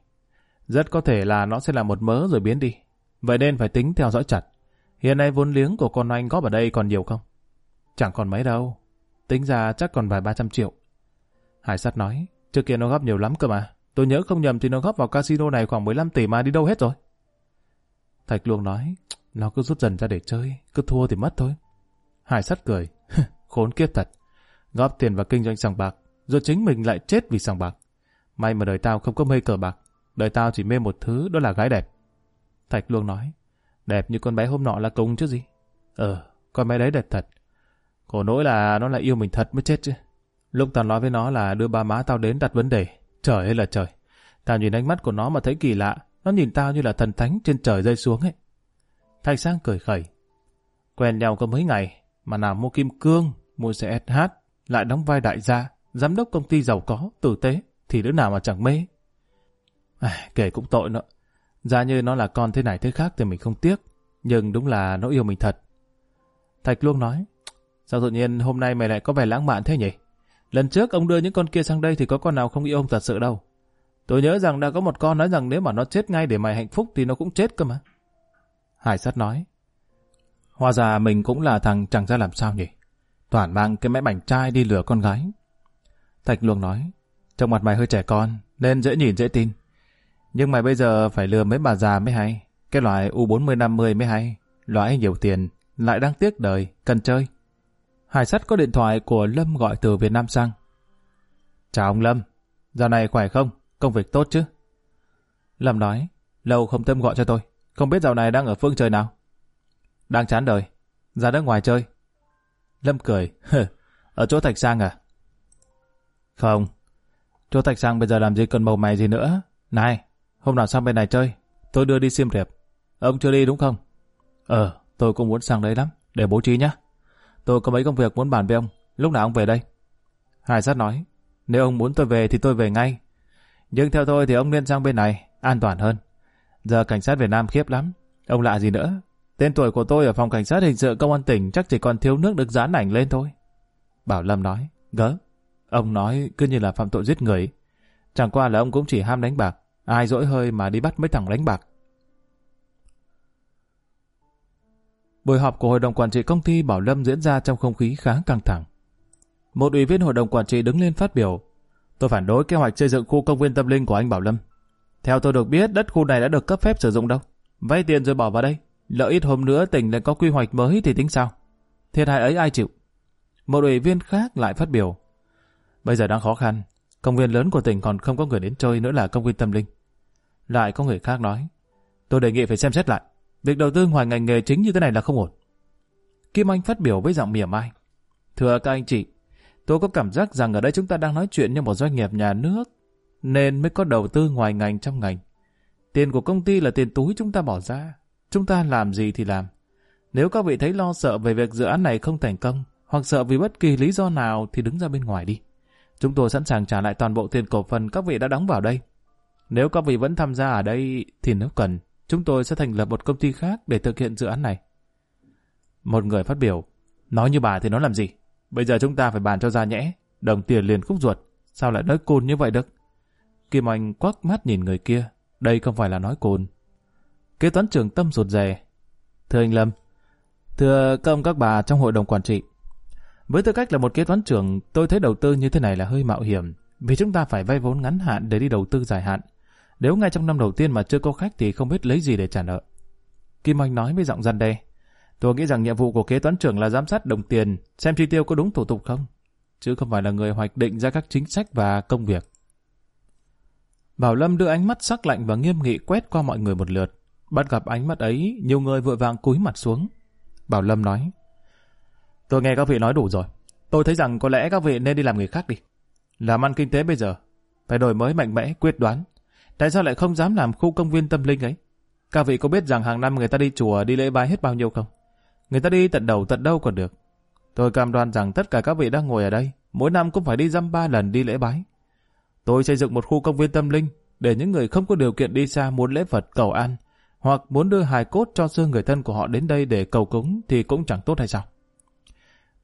[SPEAKER 1] Rất có thể là nó sẽ là một mớ rồi biến đi. Vậy nên phải tính theo dõi chặt. Hiện nay vốn liếng của con anh góp ở đây còn nhiều không? Chẳng còn mấy đâu. Tính ra chắc còn vài ba trăm triệu. Hải sát nói, trước kia nó góp nhiều lắm cơ mà. Tôi nhớ không nhầm thì nó góp vào casino này khoảng 15 tỷ mà đi đâu hết rồi. Thạch Luông nói, nó cứ rút dần ra để chơi, cứ thua thì mất thôi. Hải sắt cười, khốn kiếp thật. Góp tiền vào kinh doanh sòng bạc, rồi chính mình lại chết vì sòng bạc. May mà đời tao không có mê cờ bạc, đời tao chỉ mê một thứ đó là gái đẹp. Thạch Luông nói, đẹp như con bé hôm nọ là cùng chứ gì. Ờ, con bé đấy đẹp thật. Khổ nỗi là nó lại yêu mình thật mới chết chứ. Lúc tao nói với nó là đưa ba má tao đến đặt vấn đề. Trời ơi là trời. Tao nhìn ánh mắt của nó mà thấy kỳ lạ. Nó nhìn tao như là thần thánh trên trời rơi xuống ấy. Thạch Sang cười khẩy. Quen nhau có mấy ngày, mà nào mua kim cương, mua xe SH, lại đóng vai đại gia, giám đốc công ty giàu có, tử tế, thì đứa nào mà chẳng mê. À, kể cũng tội nữa. Ra như nó là con thế này thế khác thì mình không tiếc, nhưng đúng là nó yêu mình thật. Thạch Luông nói, sao tự nhiên hôm nay mày lại có vẻ lãng mạn thế nhỉ? Lần trước ông đưa những con kia sang đây thì có con nào không yêu ông thật sự đâu. Tôi nhớ rằng đã có một con nói rằng nếu mà nó chết ngay để mày hạnh phúc thì nó cũng chết cơ mà. Hải sát nói. Hoa ra mình cũng là thằng chẳng ra làm sao nhỉ? Toàn mang cái máy bảnh trai đi lừa con gái. Thạch Luông nói. Trong mặt mày hơi trẻ con, nên dễ nhìn dễ tin. Nhưng mày bây giờ phải lừa mấy bà già mới hay. Cái loại U40-50 mới hay. Loại nhiều tiền, lại đang tiếc đời, cần chơi. Hải sắt có điện thoại của Lâm gọi từ Việt Nam sang. Chào ông Lâm, giờ này khỏe không? Công việc tốt chứ? Lâm nói, lâu không tâm gọi cho tôi. Không biết dạo này đang ở phương trời nào? Đang chán đời. Ra nước ngoài chơi. Lâm cười. ở chỗ Thạch Sang à? Không. Chỗ Thạch Sang bây giờ làm gì cần màu mày gì nữa. Này, hôm nào sang bên này chơi, tôi đưa đi xiêm Riệp. Ông chưa đi đúng không? Ờ, tôi cũng muốn sang đấy lắm, để bố trí nhá. Tôi có mấy công việc muốn bàn với ông, lúc nào ông về đây? Hải sát nói, nếu ông muốn tôi về thì tôi về ngay. Nhưng theo tôi thì ông nên sang bên này, an toàn hơn. Giờ cảnh sát Việt Nam khiếp lắm. Ông lạ gì nữa? Tên tuổi của tôi ở phòng cảnh sát hình sự công an tỉnh chắc chỉ còn thiếu nước được dán ảnh lên thôi. Bảo Lâm nói, gớ. Ông nói cứ như là phạm tội giết người. Chẳng qua là ông cũng chỉ ham đánh bạc. Ai dỗi hơi mà đi bắt mấy thằng đánh bạc. Buổi họp của Hội đồng Quản trị công ty Bảo Lâm diễn ra trong không khí khá căng thẳng. Một ủy viên Hội đồng Quản trị đứng lên phát biểu. Tôi phản đối kế hoạch xây dựng khu công viên tâm linh của anh Bảo Lâm. Theo tôi được biết, đất khu này đã được cấp phép sử dụng đâu. Vay tiền rồi bỏ vào đây. Lợi ít hôm nữa tỉnh lại có quy hoạch mới thì tính sao? Thiệt hại ấy ai chịu? Một ủy viên khác lại phát biểu. Bây giờ đang khó khăn. Công viên lớn của tỉnh còn không có người đến chơi nữa là công viên tâm linh. Lại có người khác nói. Tôi đề nghị phải xem xét lại. Việc đầu tư ngoài ngành nghề chính như thế này là không ổn. Kim Anh phát biểu với giọng mỉa mai. Thưa các anh chị, tôi có cảm giác rằng ở đây chúng ta đang nói chuyện như một doanh nghiệp nhà nước nên mới có đầu tư ngoài ngành trong ngành. Tiền của công ty là tiền túi chúng ta bỏ ra. Chúng ta làm gì thì làm. Nếu các vị thấy lo sợ về việc dự án này không thành công, hoặc sợ vì bất kỳ lý do nào thì đứng ra bên ngoài đi. Chúng tôi sẵn sàng trả lại toàn bộ tiền cổ phần các vị đã đóng vào đây. Nếu các vị vẫn tham gia ở đây thì nếu cần, chúng tôi sẽ thành lập một công ty khác để thực hiện dự án này. Một người phát biểu, nói như bà thì nó làm gì? Bây giờ chúng ta phải bàn cho ra nhẽ, đồng tiền liền khúc ruột, sao lại nói côn như vậy được? Kim Anh quắc mắt nhìn người kia. Đây không phải là nói cồn. Kế toán trưởng tâm rụt rè. Thưa anh Lâm, thưa công các bà trong hội đồng quản trị, với tư cách là một kế toán trưởng, tôi thấy đầu tư như thế này là hơi mạo hiểm, vì chúng ta phải vay vốn ngắn hạn để đi đầu tư dài hạn. Nếu ngay trong năm đầu tiên mà chưa có khách thì không biết lấy gì để trả nợ. Kim Anh nói với giọng răn đe. Tôi nghĩ rằng nhiệm vụ của kế toán trưởng là giám sát đồng tiền, xem chi tiêu có đúng thủ tục không, chứ không phải là người hoạch định ra các chính sách và công việc. Bảo Lâm đưa ánh mắt sắc lạnh và nghiêm nghị quét qua mọi người một lượt. Bắt gặp ánh mắt ấy, nhiều người vội vàng cúi mặt xuống. Bảo Lâm nói, Tôi nghe các vị nói đủ rồi. Tôi thấy rằng có lẽ các vị nên đi làm người khác đi. Làm ăn kinh tế bây giờ, phải đổi mới mạnh mẽ, quyết đoán. Tại sao lại không dám làm khu công viên tâm linh ấy? Các vị có biết rằng hàng năm người ta đi chùa, đi lễ bái hết bao nhiêu không? Người ta đi tận đầu tận đâu còn được. Tôi cam đoan rằng tất cả các vị đang ngồi ở đây, mỗi năm cũng phải đi dăm ba lần đi lễ bái. Tôi xây dựng một khu công viên tâm linh để những người không có điều kiện đi xa muốn lễ Phật cầu an, hoặc muốn đưa hài cốt cho xương người thân của họ đến đây để cầu cúng thì cũng chẳng tốt hay sao.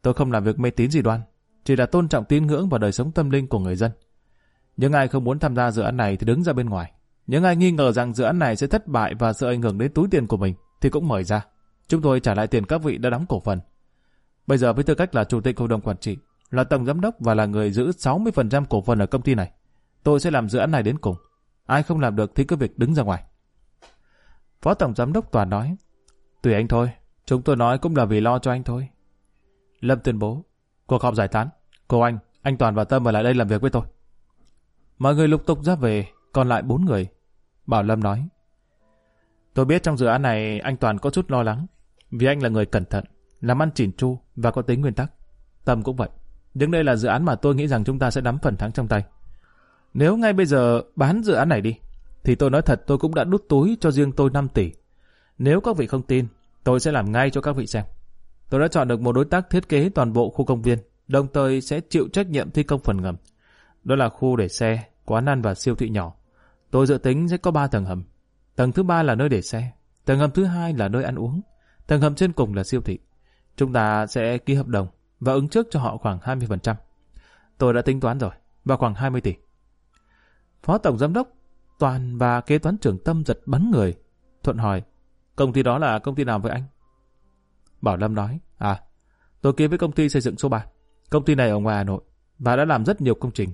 [SPEAKER 1] Tôi không làm việc mê tín gì đoan, chỉ là tôn trọng tín ngưỡng và đời sống tâm linh của người dân. Những ai không muốn tham gia dự án này thì đứng ra bên ngoài. Những ai nghi ngờ rằng dự án này sẽ thất bại và sợ ảnh hưởng đến túi tiền của mình thì cũng mời ra. Chúng tôi trả lại tiền các vị đã đóng cổ phần. Bây giờ với tư cách là chủ tịch hội đồng quản trị, là tổng giám đốc và là người giữ 60% cổ phần ở công ty này, tôi sẽ làm dự án này đến cùng. Ai không làm được thì cứ việc đứng ra ngoài. Phó tổng giám đốc toàn nói, tùy anh thôi, chúng tôi nói cũng là vì lo cho anh thôi. Lâm tuyên bố, cuộc họp giải tán, cô anh, anh Toàn và Tâm ở lại đây làm việc với tôi. Mọi người lục tục ra về, còn lại bốn người. Bảo Lâm nói, tôi biết trong dự án này anh Toàn có chút lo lắng, vì anh là người cẩn thận, làm ăn chỉn chu và có tính nguyên tắc. Tâm cũng vậy. Nhưng đây là dự án mà tôi nghĩ rằng chúng ta sẽ nắm phần thắng trong tay. Nếu ngay bây giờ bán dự án này đi, thì tôi nói thật tôi cũng đã đút túi cho riêng tôi 5 tỷ. Nếu các vị không tin, tôi sẽ làm ngay cho các vị xem. Tôi đã chọn được một đối tác thiết kế toàn bộ khu công viên, đồng thời sẽ chịu trách nhiệm thi công phần ngầm. Đó là khu để xe, quán ăn và siêu thị nhỏ. Tôi dự tính sẽ có 3 tầng hầm. Tầng thứ ba là nơi để xe, tầng hầm thứ hai là nơi ăn uống, tầng hầm trên cùng là siêu thị. Chúng ta sẽ ký hợp đồng và ứng trước cho họ khoảng 20%. Tôi đã tính toán rồi, và khoảng 20 tỷ. Phó Tổng Giám đốc Toàn và kế toán trưởng Tâm giật bắn người. Thuận hỏi, công ty đó là công ty nào với anh? Bảo Lâm nói, à, tôi ký với công ty xây dựng số 3. Công ty này ở ngoài Hà Nội và đã làm rất nhiều công trình.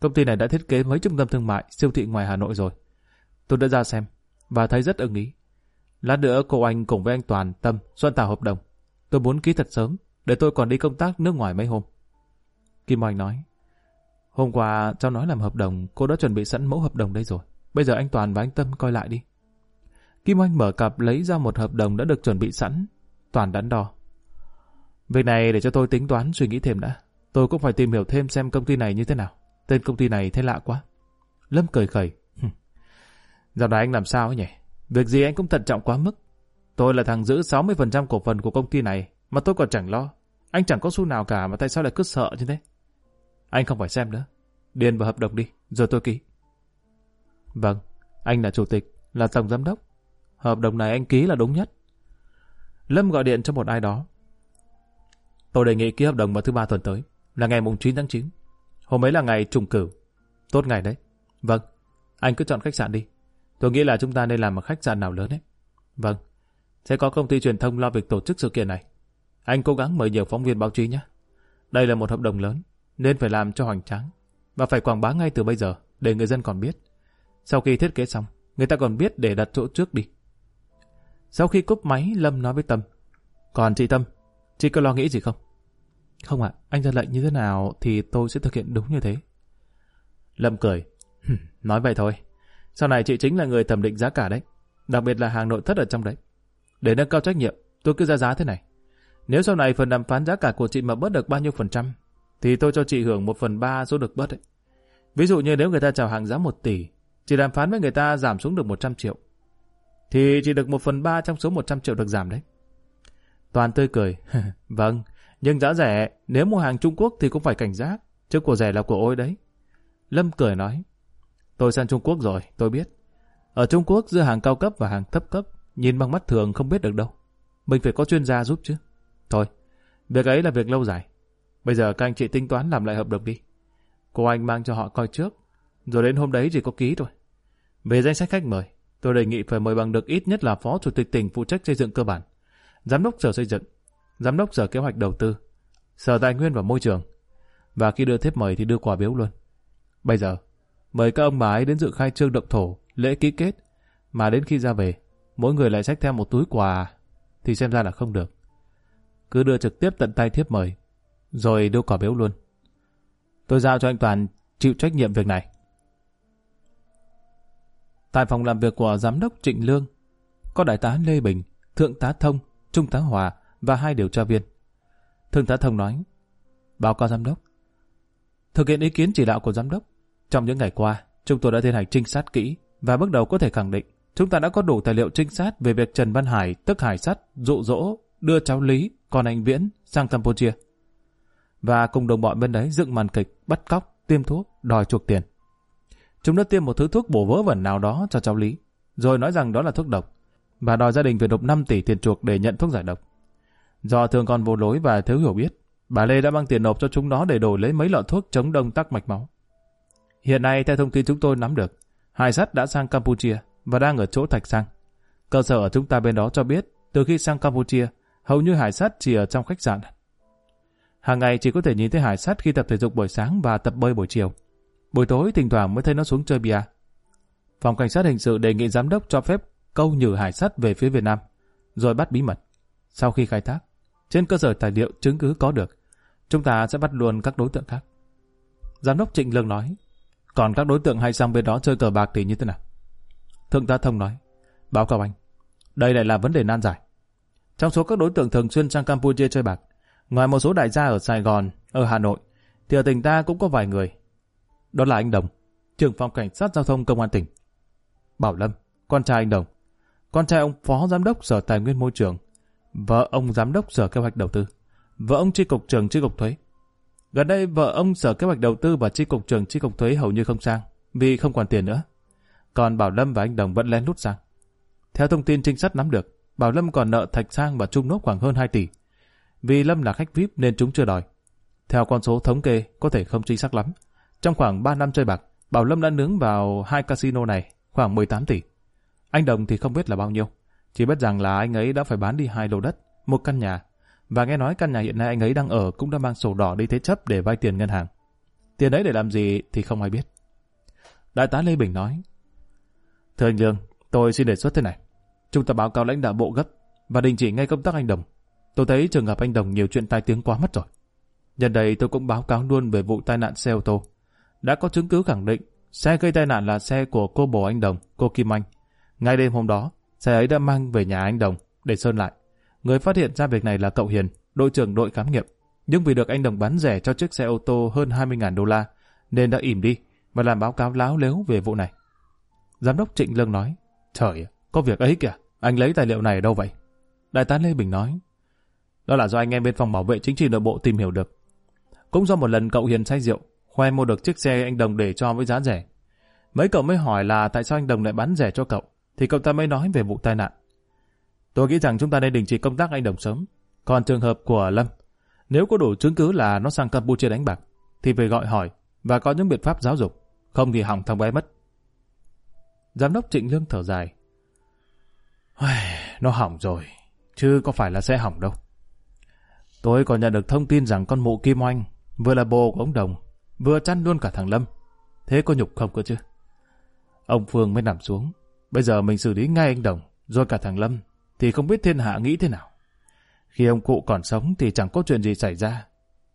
[SPEAKER 1] Công ty này đã thiết kế mấy trung tâm thương mại, siêu thị ngoài Hà Nội rồi. Tôi đã ra xem và thấy rất ưng ý. Lát nữa cô anh cùng với anh Toàn, Tâm soạn thảo hợp đồng. Tôi muốn ký thật sớm để tôi còn đi công tác nước ngoài mấy hôm. Kim Oanh nói, hôm qua cháu nói làm hợp đồng, cô đã chuẩn bị sẵn mẫu hợp đồng đây rồi. Bây giờ anh Toàn và anh Tâm coi lại đi. Kim Oanh mở cặp lấy ra một hợp đồng đã được chuẩn bị sẵn. Toàn đắn đo. Việc này để cho tôi tính toán suy nghĩ thêm đã. Tôi cũng phải tìm hiểu thêm xem công ty này như thế nào. Tên công ty này thế lạ quá. Lâm cười khẩy. Dạo này anh làm sao ấy nhỉ? Việc gì anh cũng thận trọng quá mức. Tôi là thằng giữ 60% cổ phần của công ty này mà tôi còn chẳng lo. Anh chẳng có xu nào cả mà tại sao lại cứ sợ như thế? Anh không phải xem nữa. Điền vào hợp đồng đi, rồi tôi ký. Vâng, anh là chủ tịch, là tổng giám đốc. Hợp đồng này anh ký là đúng nhất. Lâm gọi điện cho một ai đó. Tôi đề nghị ký hợp đồng vào thứ ba tuần tới, là ngày mùng 9 tháng 9. Hôm ấy là ngày trùng cử. Tốt ngày đấy. Vâng, anh cứ chọn khách sạn đi. Tôi nghĩ là chúng ta nên làm ở khách sạn nào lớn đấy. Vâng, sẽ có công ty truyền thông lo việc tổ chức sự kiện này. Anh cố gắng mời nhiều phóng viên báo chí nhé. Đây là một hợp đồng lớn, nên phải làm cho hoành tráng. Và phải quảng bá ngay từ bây giờ, để người dân còn biết. Sau khi thiết kế xong, người ta còn biết để đặt chỗ trước đi. Sau khi cúp máy, Lâm nói với Tâm. Còn chị Tâm, chị có lo nghĩ gì không? Không ạ, anh ra lệnh như thế nào thì tôi sẽ thực hiện đúng như thế. Lâm cười. nói vậy thôi. Sau này chị chính là người thẩm định giá cả đấy. Đặc biệt là hàng nội thất ở trong đấy. Để nâng cao trách nhiệm, tôi cứ ra giá thế này. Nếu sau này phần đàm phán giá cả của chị mà bớt được bao nhiêu phần trăm, thì tôi cho chị hưởng một phần ba số được bớt đấy. Ví dụ như nếu người ta chào hàng giá 1 tỷ, chị đàm phán với người ta giảm xuống được 100 triệu, thì chỉ được một phần ba trong số 100 triệu được giảm đấy. Toàn tươi cười. vâng, nhưng giá rẻ, nếu mua hàng Trung Quốc thì cũng phải cảnh giác, chứ của rẻ là của ôi đấy. Lâm cười nói, tôi sang Trung Quốc rồi, tôi biết. Ở Trung Quốc giữa hàng cao cấp và hàng thấp cấp, nhìn bằng mắt thường không biết được đâu. Mình phải có chuyên gia giúp chứ. Thôi, việc ấy là việc lâu dài. Bây giờ các anh chị tính toán làm lại hợp đồng đi. Cô anh mang cho họ coi trước, rồi đến hôm đấy chỉ có ký thôi. Về danh sách khách mời, tôi đề nghị phải mời bằng được ít nhất là phó chủ tịch tỉnh phụ trách xây dựng cơ bản, giám đốc sở xây dựng, giám đốc sở kế hoạch đầu tư, sở tài nguyên và môi trường. Và khi đưa thiếp mời thì đưa quà biếu luôn. Bây giờ, mời các ông bà ấy đến dự khai trương động thổ, lễ ký kết, mà đến khi ra về, mỗi người lại xách theo một túi quà, thì xem ra là không được. Cứ đưa trực tiếp tận tay thiếp mời, rồi đưa quà biếu luôn. Tôi giao cho anh Toàn chịu trách nhiệm việc này. Tại phòng làm việc của giám đốc Trịnh Lương, có đại tá Lê Bình, thượng tá Thông, trung tá Hòa và hai điều tra viên. Thượng tá Thông nói, báo cáo giám đốc. Thực hiện ý kiến chỉ đạo của giám đốc, trong những ngày qua, chúng tôi đã tiến hành trinh sát kỹ và bước đầu có thể khẳng định chúng ta đã có đủ tài liệu trinh sát về việc Trần Văn Hải, tức Hải Sắt, dụ dỗ, đưa cháu Lý, con anh Viễn sang Campuchia. Và cùng đồng bọn bên đấy dựng màn kịch, bắt cóc, tiêm thuốc, đòi chuộc tiền. Chúng đã tiêm một thứ thuốc bổ vỡ vẩn nào đó cho cháu Lý, rồi nói rằng đó là thuốc độc, và đòi gia đình phải nộp 5 tỷ tiền chuộc để nhận thuốc giải độc. Do thường còn vô lối và thiếu hiểu biết, bà Lê đã mang tiền nộp cho chúng nó để đổi lấy mấy lọ thuốc chống đông tắc mạch máu. Hiện nay, theo thông tin chúng tôi nắm được, Hải Sắt đã sang Campuchia và đang ở chỗ Thạch Sang. Cơ sở ở chúng ta bên đó cho biết, từ khi sang Campuchia, hầu như Hải Sắt chỉ ở trong khách sạn. Hàng ngày chỉ có thể nhìn thấy Hải Sắt khi tập thể dục buổi sáng và tập bơi buổi chiều. Buổi tối thỉnh thoảng mới thấy nó xuống chơi bia. Phòng cảnh sát hình sự đề nghị giám đốc cho phép câu nhử Hải Sắt về phía Việt Nam, rồi bắt bí mật. Sau khi khai thác, trên cơ sở tài liệu chứng cứ có được, chúng ta sẽ bắt luôn các đối tượng khác. Giám đốc Trịnh Lương nói, còn các đối tượng hay sang bên đó chơi cờ bạc thì như thế nào? Thượng tá Thông nói, báo cáo anh, đây lại là vấn đề nan giải. Trong số các đối tượng thường xuyên sang Campuchia chơi bạc, ngoài một số đại gia ở Sài Gòn, ở Hà Nội, thì ở tỉnh ta cũng có vài người. Đó là anh Đồng, trưởng phòng cảnh sát giao thông công an tỉnh. Bảo Lâm, con trai anh Đồng, con trai ông phó giám đốc sở tài nguyên môi trường, vợ ông giám đốc sở kế hoạch đầu tư, vợ ông tri cục trưởng tri cục thuế. Gần đây vợ ông sở kế hoạch đầu tư và tri cục trưởng tri cục thuế hầu như không sang, vì không còn tiền nữa. Còn Bảo Lâm và anh Đồng vẫn lén lút sang. Theo thông tin trinh sát nắm được, Bảo Lâm còn nợ Thạch Sang và Trung Nốt khoảng hơn 2 tỷ. Vì Lâm là khách VIP nên chúng chưa đòi. Theo con số thống kê có thể không chính xác lắm. Trong khoảng 3 năm chơi bạc, Bảo Lâm đã nướng vào hai casino này khoảng 18 tỷ. Anh Đồng thì không biết là bao nhiêu. Chỉ biết rằng là anh ấy đã phải bán đi hai lô đất, một căn nhà. Và nghe nói căn nhà hiện nay anh ấy đang ở cũng đã mang sổ đỏ đi thế chấp để vay tiền ngân hàng. Tiền đấy để làm gì thì không ai biết. Đại tá Lê Bình nói, Thưa anh Lương, tôi xin đề xuất thế này. Chúng ta báo cáo lãnh đạo bộ gấp và đình chỉ ngay công tác anh Đồng. Tôi thấy trường hợp anh Đồng nhiều chuyện tai tiếng quá mất rồi. Nhân đây tôi cũng báo cáo luôn về vụ tai nạn xe ô tô. Đã có chứng cứ khẳng định xe gây tai nạn là xe của cô bồ anh Đồng, cô Kim Anh. Ngay đêm hôm đó, xe ấy đã mang về nhà anh Đồng để sơn lại. Người phát hiện ra việc này là cậu Hiền, đội trưởng đội khám nghiệm. Nhưng vì được anh Đồng bán rẻ cho chiếc xe ô tô hơn 20.000 đô la, nên đã ỉm đi và làm báo cáo láo lếu về vụ này. Giám đốc Trịnh Lương nói, trời, có việc ấy kìa, anh lấy tài liệu này ở đâu vậy? Đại tá Lê Bình nói, đó là do anh em bên phòng bảo vệ chính trị nội bộ tìm hiểu được. Cũng do một lần cậu Hiền say rượu, khoe mua được chiếc xe anh Đồng để cho với giá rẻ. Mấy cậu mới hỏi là tại sao anh Đồng lại bán rẻ cho cậu, thì cậu ta mới nói về vụ tai nạn. Tôi nghĩ rằng chúng ta nên đình chỉ công tác anh Đồng sớm. Còn trường hợp của Lâm, nếu có đủ chứng cứ là nó sang Campuchia đánh bạc, thì phải gọi hỏi và có những biện pháp giáo dục, không thì hỏng thằng bé mất. Giám đốc Trịnh Lương thở dài. Nó hỏng rồi, chứ có phải là sẽ hỏng đâu. Tôi còn nhận được thông tin rằng con mụ Kim Oanh vừa là bồ của ông Đồng, vừa chăn luôn cả thằng Lâm. Thế có nhục không cơ chứ? Ông Phương mới nằm xuống. Bây giờ mình xử lý ngay anh Đồng, rồi cả thằng Lâm, thì không biết thiên hạ nghĩ thế nào. Khi ông cụ còn sống thì chẳng có chuyện gì xảy ra.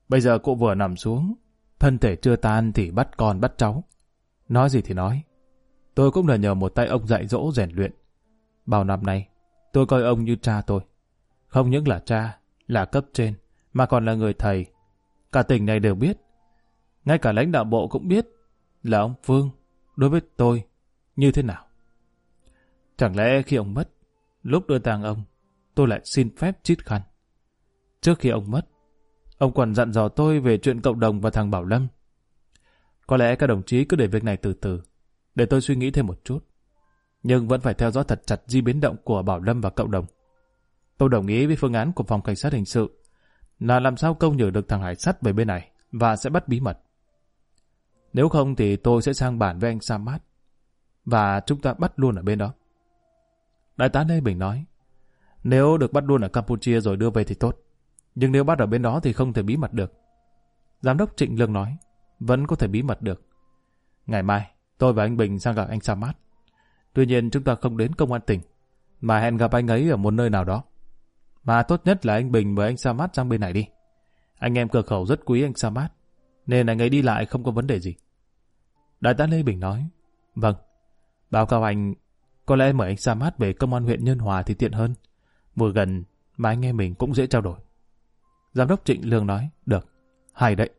[SPEAKER 1] Bây giờ cụ vừa nằm xuống, thân thể chưa tan thì bắt con bắt cháu. Nói gì thì nói, Tôi cũng là nhờ một tay ông dạy dỗ rèn luyện. Bao năm nay, tôi coi ông như cha tôi. Không những là cha, là cấp trên, mà còn là người thầy. Cả tỉnh này đều biết. Ngay cả lãnh đạo bộ cũng biết là ông Phương đối với tôi như thế nào. Chẳng lẽ khi ông mất, lúc đưa tang ông, tôi lại xin phép chít khăn. Trước khi ông mất, ông còn dặn dò tôi về chuyện cộng đồng và thằng Bảo Lâm. Có lẽ các đồng chí cứ để việc này từ từ để tôi suy nghĩ thêm một chút. Nhưng vẫn phải theo dõi thật chặt di biến động của Bảo Lâm và cộng đồng. Tôi đồng ý với phương án của phòng cảnh sát hình sự là làm sao câu nhử được thằng Hải sắt về bên này và sẽ bắt bí mật. Nếu không thì tôi sẽ sang bản với anh Samad và chúng ta bắt luôn ở bên đó. Đại tá Lê Bình nói nếu được bắt luôn ở Campuchia rồi đưa về thì tốt. Nhưng nếu bắt ở bên đó thì không thể bí mật được. Giám đốc Trịnh Lương nói vẫn có thể bí mật được. Ngày mai Tôi và anh Bình sang gặp anh Samad. Tuy nhiên chúng ta không đến công an tỉnh, mà hẹn gặp anh ấy ở một nơi nào đó. Mà tốt nhất là anh Bình với anh Samad sang bên này đi. Anh em cửa khẩu rất quý anh Samad nên anh ấy đi lại không có vấn đề gì. Đại tá Lê Bình nói, Vâng, báo cáo anh, Có lẽ mời anh ra Mát về công an huyện Nhân Hòa thì tiện hơn. Vừa gần mà anh em mình cũng dễ trao đổi. Giám đốc Trịnh Lương nói, được, hay đấy.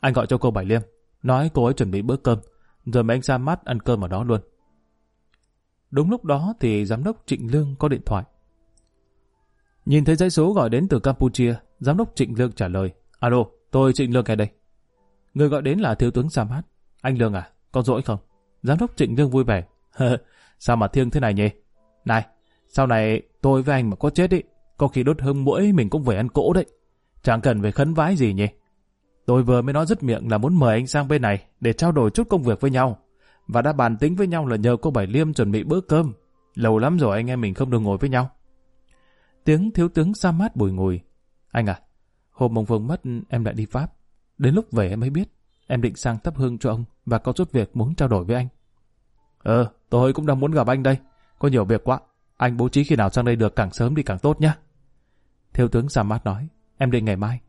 [SPEAKER 1] Anh gọi cho cô Bảy Liêm, nói cô ấy chuẩn bị bữa cơm, rồi mời anh ra Mát ăn cơm ở đó luôn. Đúng lúc đó thì giám đốc Trịnh Lương có điện thoại. Nhìn thấy dãy số gọi đến từ Campuchia, giám đốc Trịnh Lương trả lời, Alo, tôi Trịnh Lương kẻ đây. Người gọi đến là thiếu tướng Samad. Anh Lương à, có dỗi không? Giám đốc Trịnh Lương vui vẻ. Sao mà thiêng thế này nhỉ? Này, sau này tôi với anh mà có chết ý, có khi đốt hương mũi mình cũng về ăn cỗ đấy. Chẳng cần phải khấn vái gì nhỉ? Tôi vừa mới nói dứt miệng là muốn mời anh sang bên này để trao đổi chút công việc với nhau. Và đã bàn tính với nhau là nhờ cô Bảy Liêm chuẩn bị bữa cơm. Lâu lắm rồi anh em mình không được ngồi với nhau. Tiếng thiếu tướng sa mát bùi ngùi. Anh à, hôm ông Vương mất em lại đi Pháp. Đến lúc về em mới biết, em định sang thắp hương cho ông và có chút việc muốn trao đổi với anh. Ờ, tôi cũng đang muốn gặp anh đây. Có nhiều việc quá. Anh bố trí khi nào sang đây được càng sớm đi càng tốt nhé. Thiếu tướng Sa Mát nói, em định ngày mai.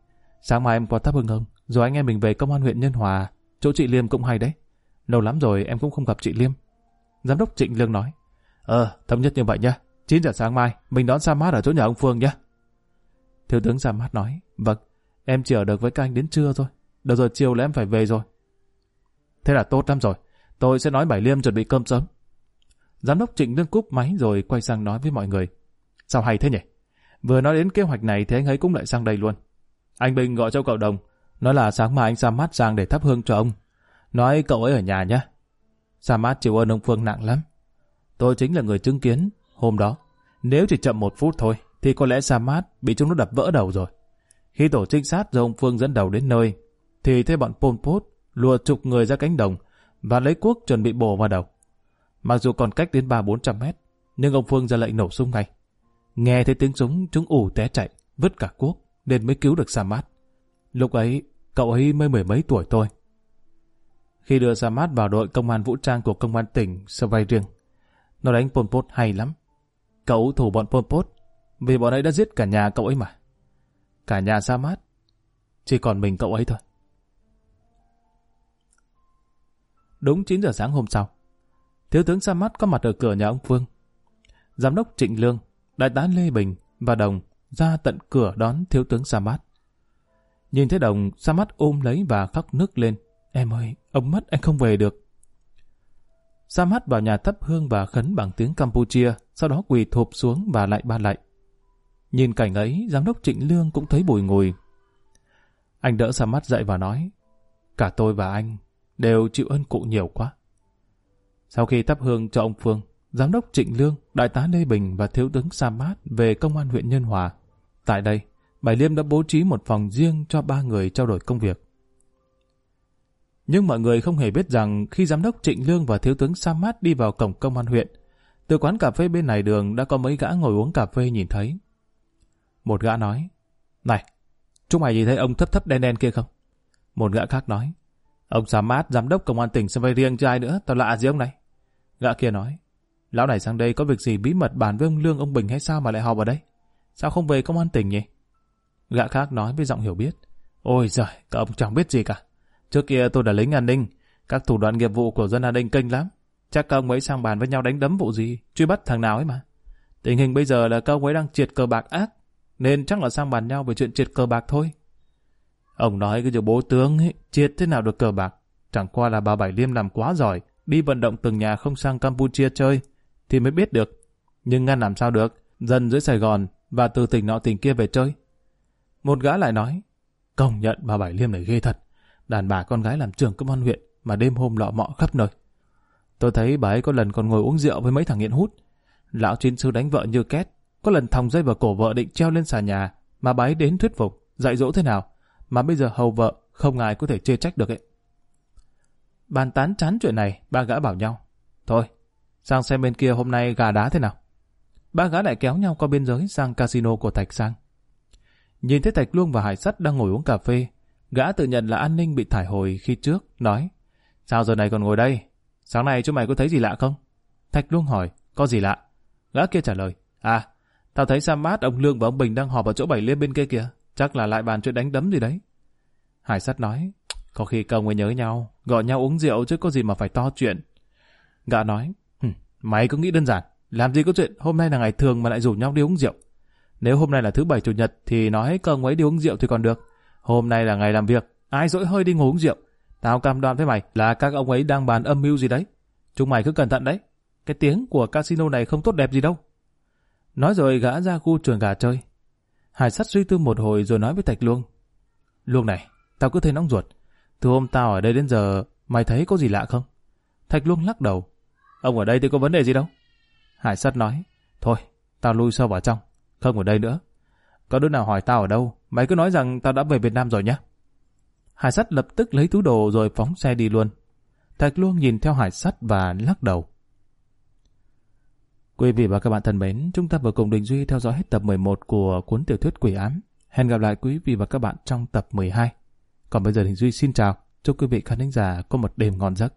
[SPEAKER 1] Sáng mai em qua thắp hương ông, rồi anh em mình về công an huyện Nhân Hòa. Chỗ chị Liêm cũng hay đấy. Lâu lắm rồi em cũng không gặp chị Liêm. Giám đốc Trịnh Lương nói, Ờ, thống nhất như vậy nhé. 9 giờ sáng mai, mình đón Sa Mát ở chỗ nhà ông Phương nhé. Thiếu tướng Sa Mát nói, Vâng, em chỉ ở được với các anh đến trưa thôi. Đầu giờ chiều là em phải về rồi. Thế là tốt lắm rồi. Tôi sẽ nói Bảy Liêm chuẩn bị cơm sớm. Giám đốc Trịnh Lương cúp máy rồi quay sang nói với mọi người. Sao hay thế nhỉ? Vừa nói đến kế hoạch này thì anh ấy cũng lại sang đây luôn. Anh Bình gọi cho cậu đồng. Nói là sáng mai anh samad Mát sang để thắp hương cho ông. Nói cậu ấy ở nhà nhé. samad Mát chịu ơn ông Phương nặng lắm. Tôi chính là người chứng kiến hôm đó. Nếu chỉ chậm một phút thôi, thì có lẽ samad Mát bị chúng nó đập vỡ đầu rồi. Khi tổ trinh sát do ông Phương dẫn đầu đến nơi thì thấy bọn Pol Pot lùa chục người ra cánh đồng và lấy cuốc chuẩn bị bổ vào đầu. Mặc dù còn cách đến ba bốn trăm mét, nhưng ông Phương ra lệnh nổ súng ngay. Nghe thấy tiếng súng, chúng ủ té chạy, vứt cả cuốc, nên mới cứu được Sa Lúc ấy, cậu ấy mới mười mấy tuổi thôi. Khi đưa Sa vào đội công an vũ trang của công an tỉnh Savai riêng, nó đánh Pol Pot hay lắm. Cậu thủ bọn Pol Pot, vì bọn ấy đã giết cả nhà cậu ấy mà. Cả nhà Sa chỉ còn mình cậu ấy thôi. Đúng 9 giờ sáng hôm sau, Thiếu tướng ra mắt có mặt ở cửa nhà ông Phương. Giám đốc Trịnh Lương, Đại tá Lê Bình và Đồng ra tận cửa đón thiếu tướng ra mắt. Nhìn thấy Đồng, ra mắt ôm lấy và khóc nức lên. Em ơi, ông mất anh không về được. Ra mắt vào nhà thắp hương và khấn bằng tiếng Campuchia, sau đó quỳ thụp xuống và lại ba lại. Nhìn cảnh ấy, giám đốc Trịnh Lương cũng thấy bùi ngùi. Anh đỡ ra mắt dậy và nói, cả tôi và anh đều chịu ơn cụ nhiều quá. Sau khi thắp hương cho ông Phương, Giám đốc Trịnh Lương, Đại tá Lê Bình và Thiếu tướng Sa Mát về công an huyện Nhân Hòa. Tại đây, Bảy Liêm đã bố trí một phòng riêng cho ba người trao đổi công việc. Nhưng mọi người không hề biết rằng khi Giám đốc Trịnh Lương và Thiếu tướng Sa Mát đi vào cổng công an huyện, từ quán cà phê bên này đường đã có mấy gã ngồi uống cà phê nhìn thấy. Một gã nói, Này, chúng mày nhìn thấy ông thấp thấp đen đen kia không? Một gã khác nói, Ông Samad Mát, giám đốc công an tỉnh sẽ vay riêng cho ai nữa, tao lạ gì ông này? Gã kia nói, lão này sang đây có việc gì bí mật bàn với ông Lương ông Bình hay sao mà lại họp ở đây? Sao không về công an tỉnh nhỉ? Gã khác nói với giọng hiểu biết, ôi giời, các ông chẳng biết gì cả. Trước kia tôi đã lính an ninh, các thủ đoạn nghiệp vụ của dân an ninh kênh lắm. Chắc các ông ấy sang bàn với nhau đánh đấm vụ gì, truy bắt thằng nào ấy mà. Tình hình bây giờ là các ông ấy đang triệt cờ bạc ác, nên chắc là sang bàn nhau về chuyện triệt cờ bạc thôi. Ông nói cái điều bố tướng ấy, triệt thế nào được cờ bạc. Chẳng qua là bà Bảy Liêm làm quá giỏi, đi vận động từng nhà không sang Campuchia chơi, thì mới biết được. Nhưng ngăn làm sao được, dân dưới Sài Gòn và từ tỉnh nọ tỉnh kia về chơi. Một gã lại nói, công nhận bà Bảy Liêm này ghê thật. Đàn bà con gái làm trưởng công an huyện mà đêm hôm lọ mọ khắp nơi. Tôi thấy bà ấy có lần còn ngồi uống rượu với mấy thằng nghiện hút. Lão chiến sư đánh vợ như két, có lần thòng dây vào cổ vợ định treo lên xà nhà, mà bà ấy đến thuyết phục, dạy dỗ thế nào, mà bây giờ hầu vợ không ai có thể chê trách được ấy. Bàn tán chán chuyện này, ba gã bảo nhau. Thôi, sang xem bên kia hôm nay gà đá thế nào. Ba gã lại kéo nhau qua biên giới sang casino của Thạch Sang. Nhìn thấy Thạch Luông và Hải Sắt đang ngồi uống cà phê, gã tự nhận là an ninh bị thải hồi khi trước, nói Sao giờ này còn ngồi đây? Sáng nay chúng mày có thấy gì lạ không? Thạch Luông hỏi, có gì lạ? Gã kia trả lời, à, tao thấy Sam Mát, ông Lương và ông Bình đang họp ở chỗ bảy liên bên kia kìa. Chắc là lại bàn chuyện đánh đấm gì đấy. Hải sắt nói, có khi công mới nhớ nhau, gọi nhau uống rượu chứ có gì mà phải to chuyện. Gã nói, mày cứ nghĩ đơn giản, Làm gì có chuyện hôm nay là ngày thường mà lại rủ nhau đi uống rượu. Nếu hôm nay là thứ bảy chủ nhật thì nói các ấy đi uống rượu thì còn được. Hôm nay là ngày làm việc, ai dỗi hơi đi ngủ uống rượu. Tao cam đoan với mày là các ông ấy đang bàn âm mưu gì đấy. Chúng mày cứ cẩn thận đấy. Cái tiếng của casino này không tốt đẹp gì đâu. Nói rồi gã ra khu trường gà chơi. Hải sắt suy tư một hồi rồi nói với Thạch Luông. Luông này, tao cứ thấy nóng ruột. Từ hôm tao ở đây đến giờ, mày thấy có gì lạ không? Thạch Luông lắc đầu. Ông ở đây thì có vấn đề gì đâu. Hải sắt nói. Thôi, tao lui sâu vào trong. Không ở đây nữa. Có đứa nào hỏi tao ở đâu, mày cứ nói rằng tao đã về Việt Nam rồi nhé. Hải sắt lập tức lấy túi đồ rồi phóng xe đi luôn. Thạch Luông nhìn theo hải sắt và lắc đầu. Quý vị và các bạn thân mến, chúng ta vừa cùng Đình Duy theo dõi hết tập 11 của cuốn tiểu thuyết Quỷ Ám. Hẹn gặp lại quý vị và các bạn trong tập 12. Còn bây giờ Đình Duy xin chào, chúc quý vị khán thính giả có một đêm ngon giấc.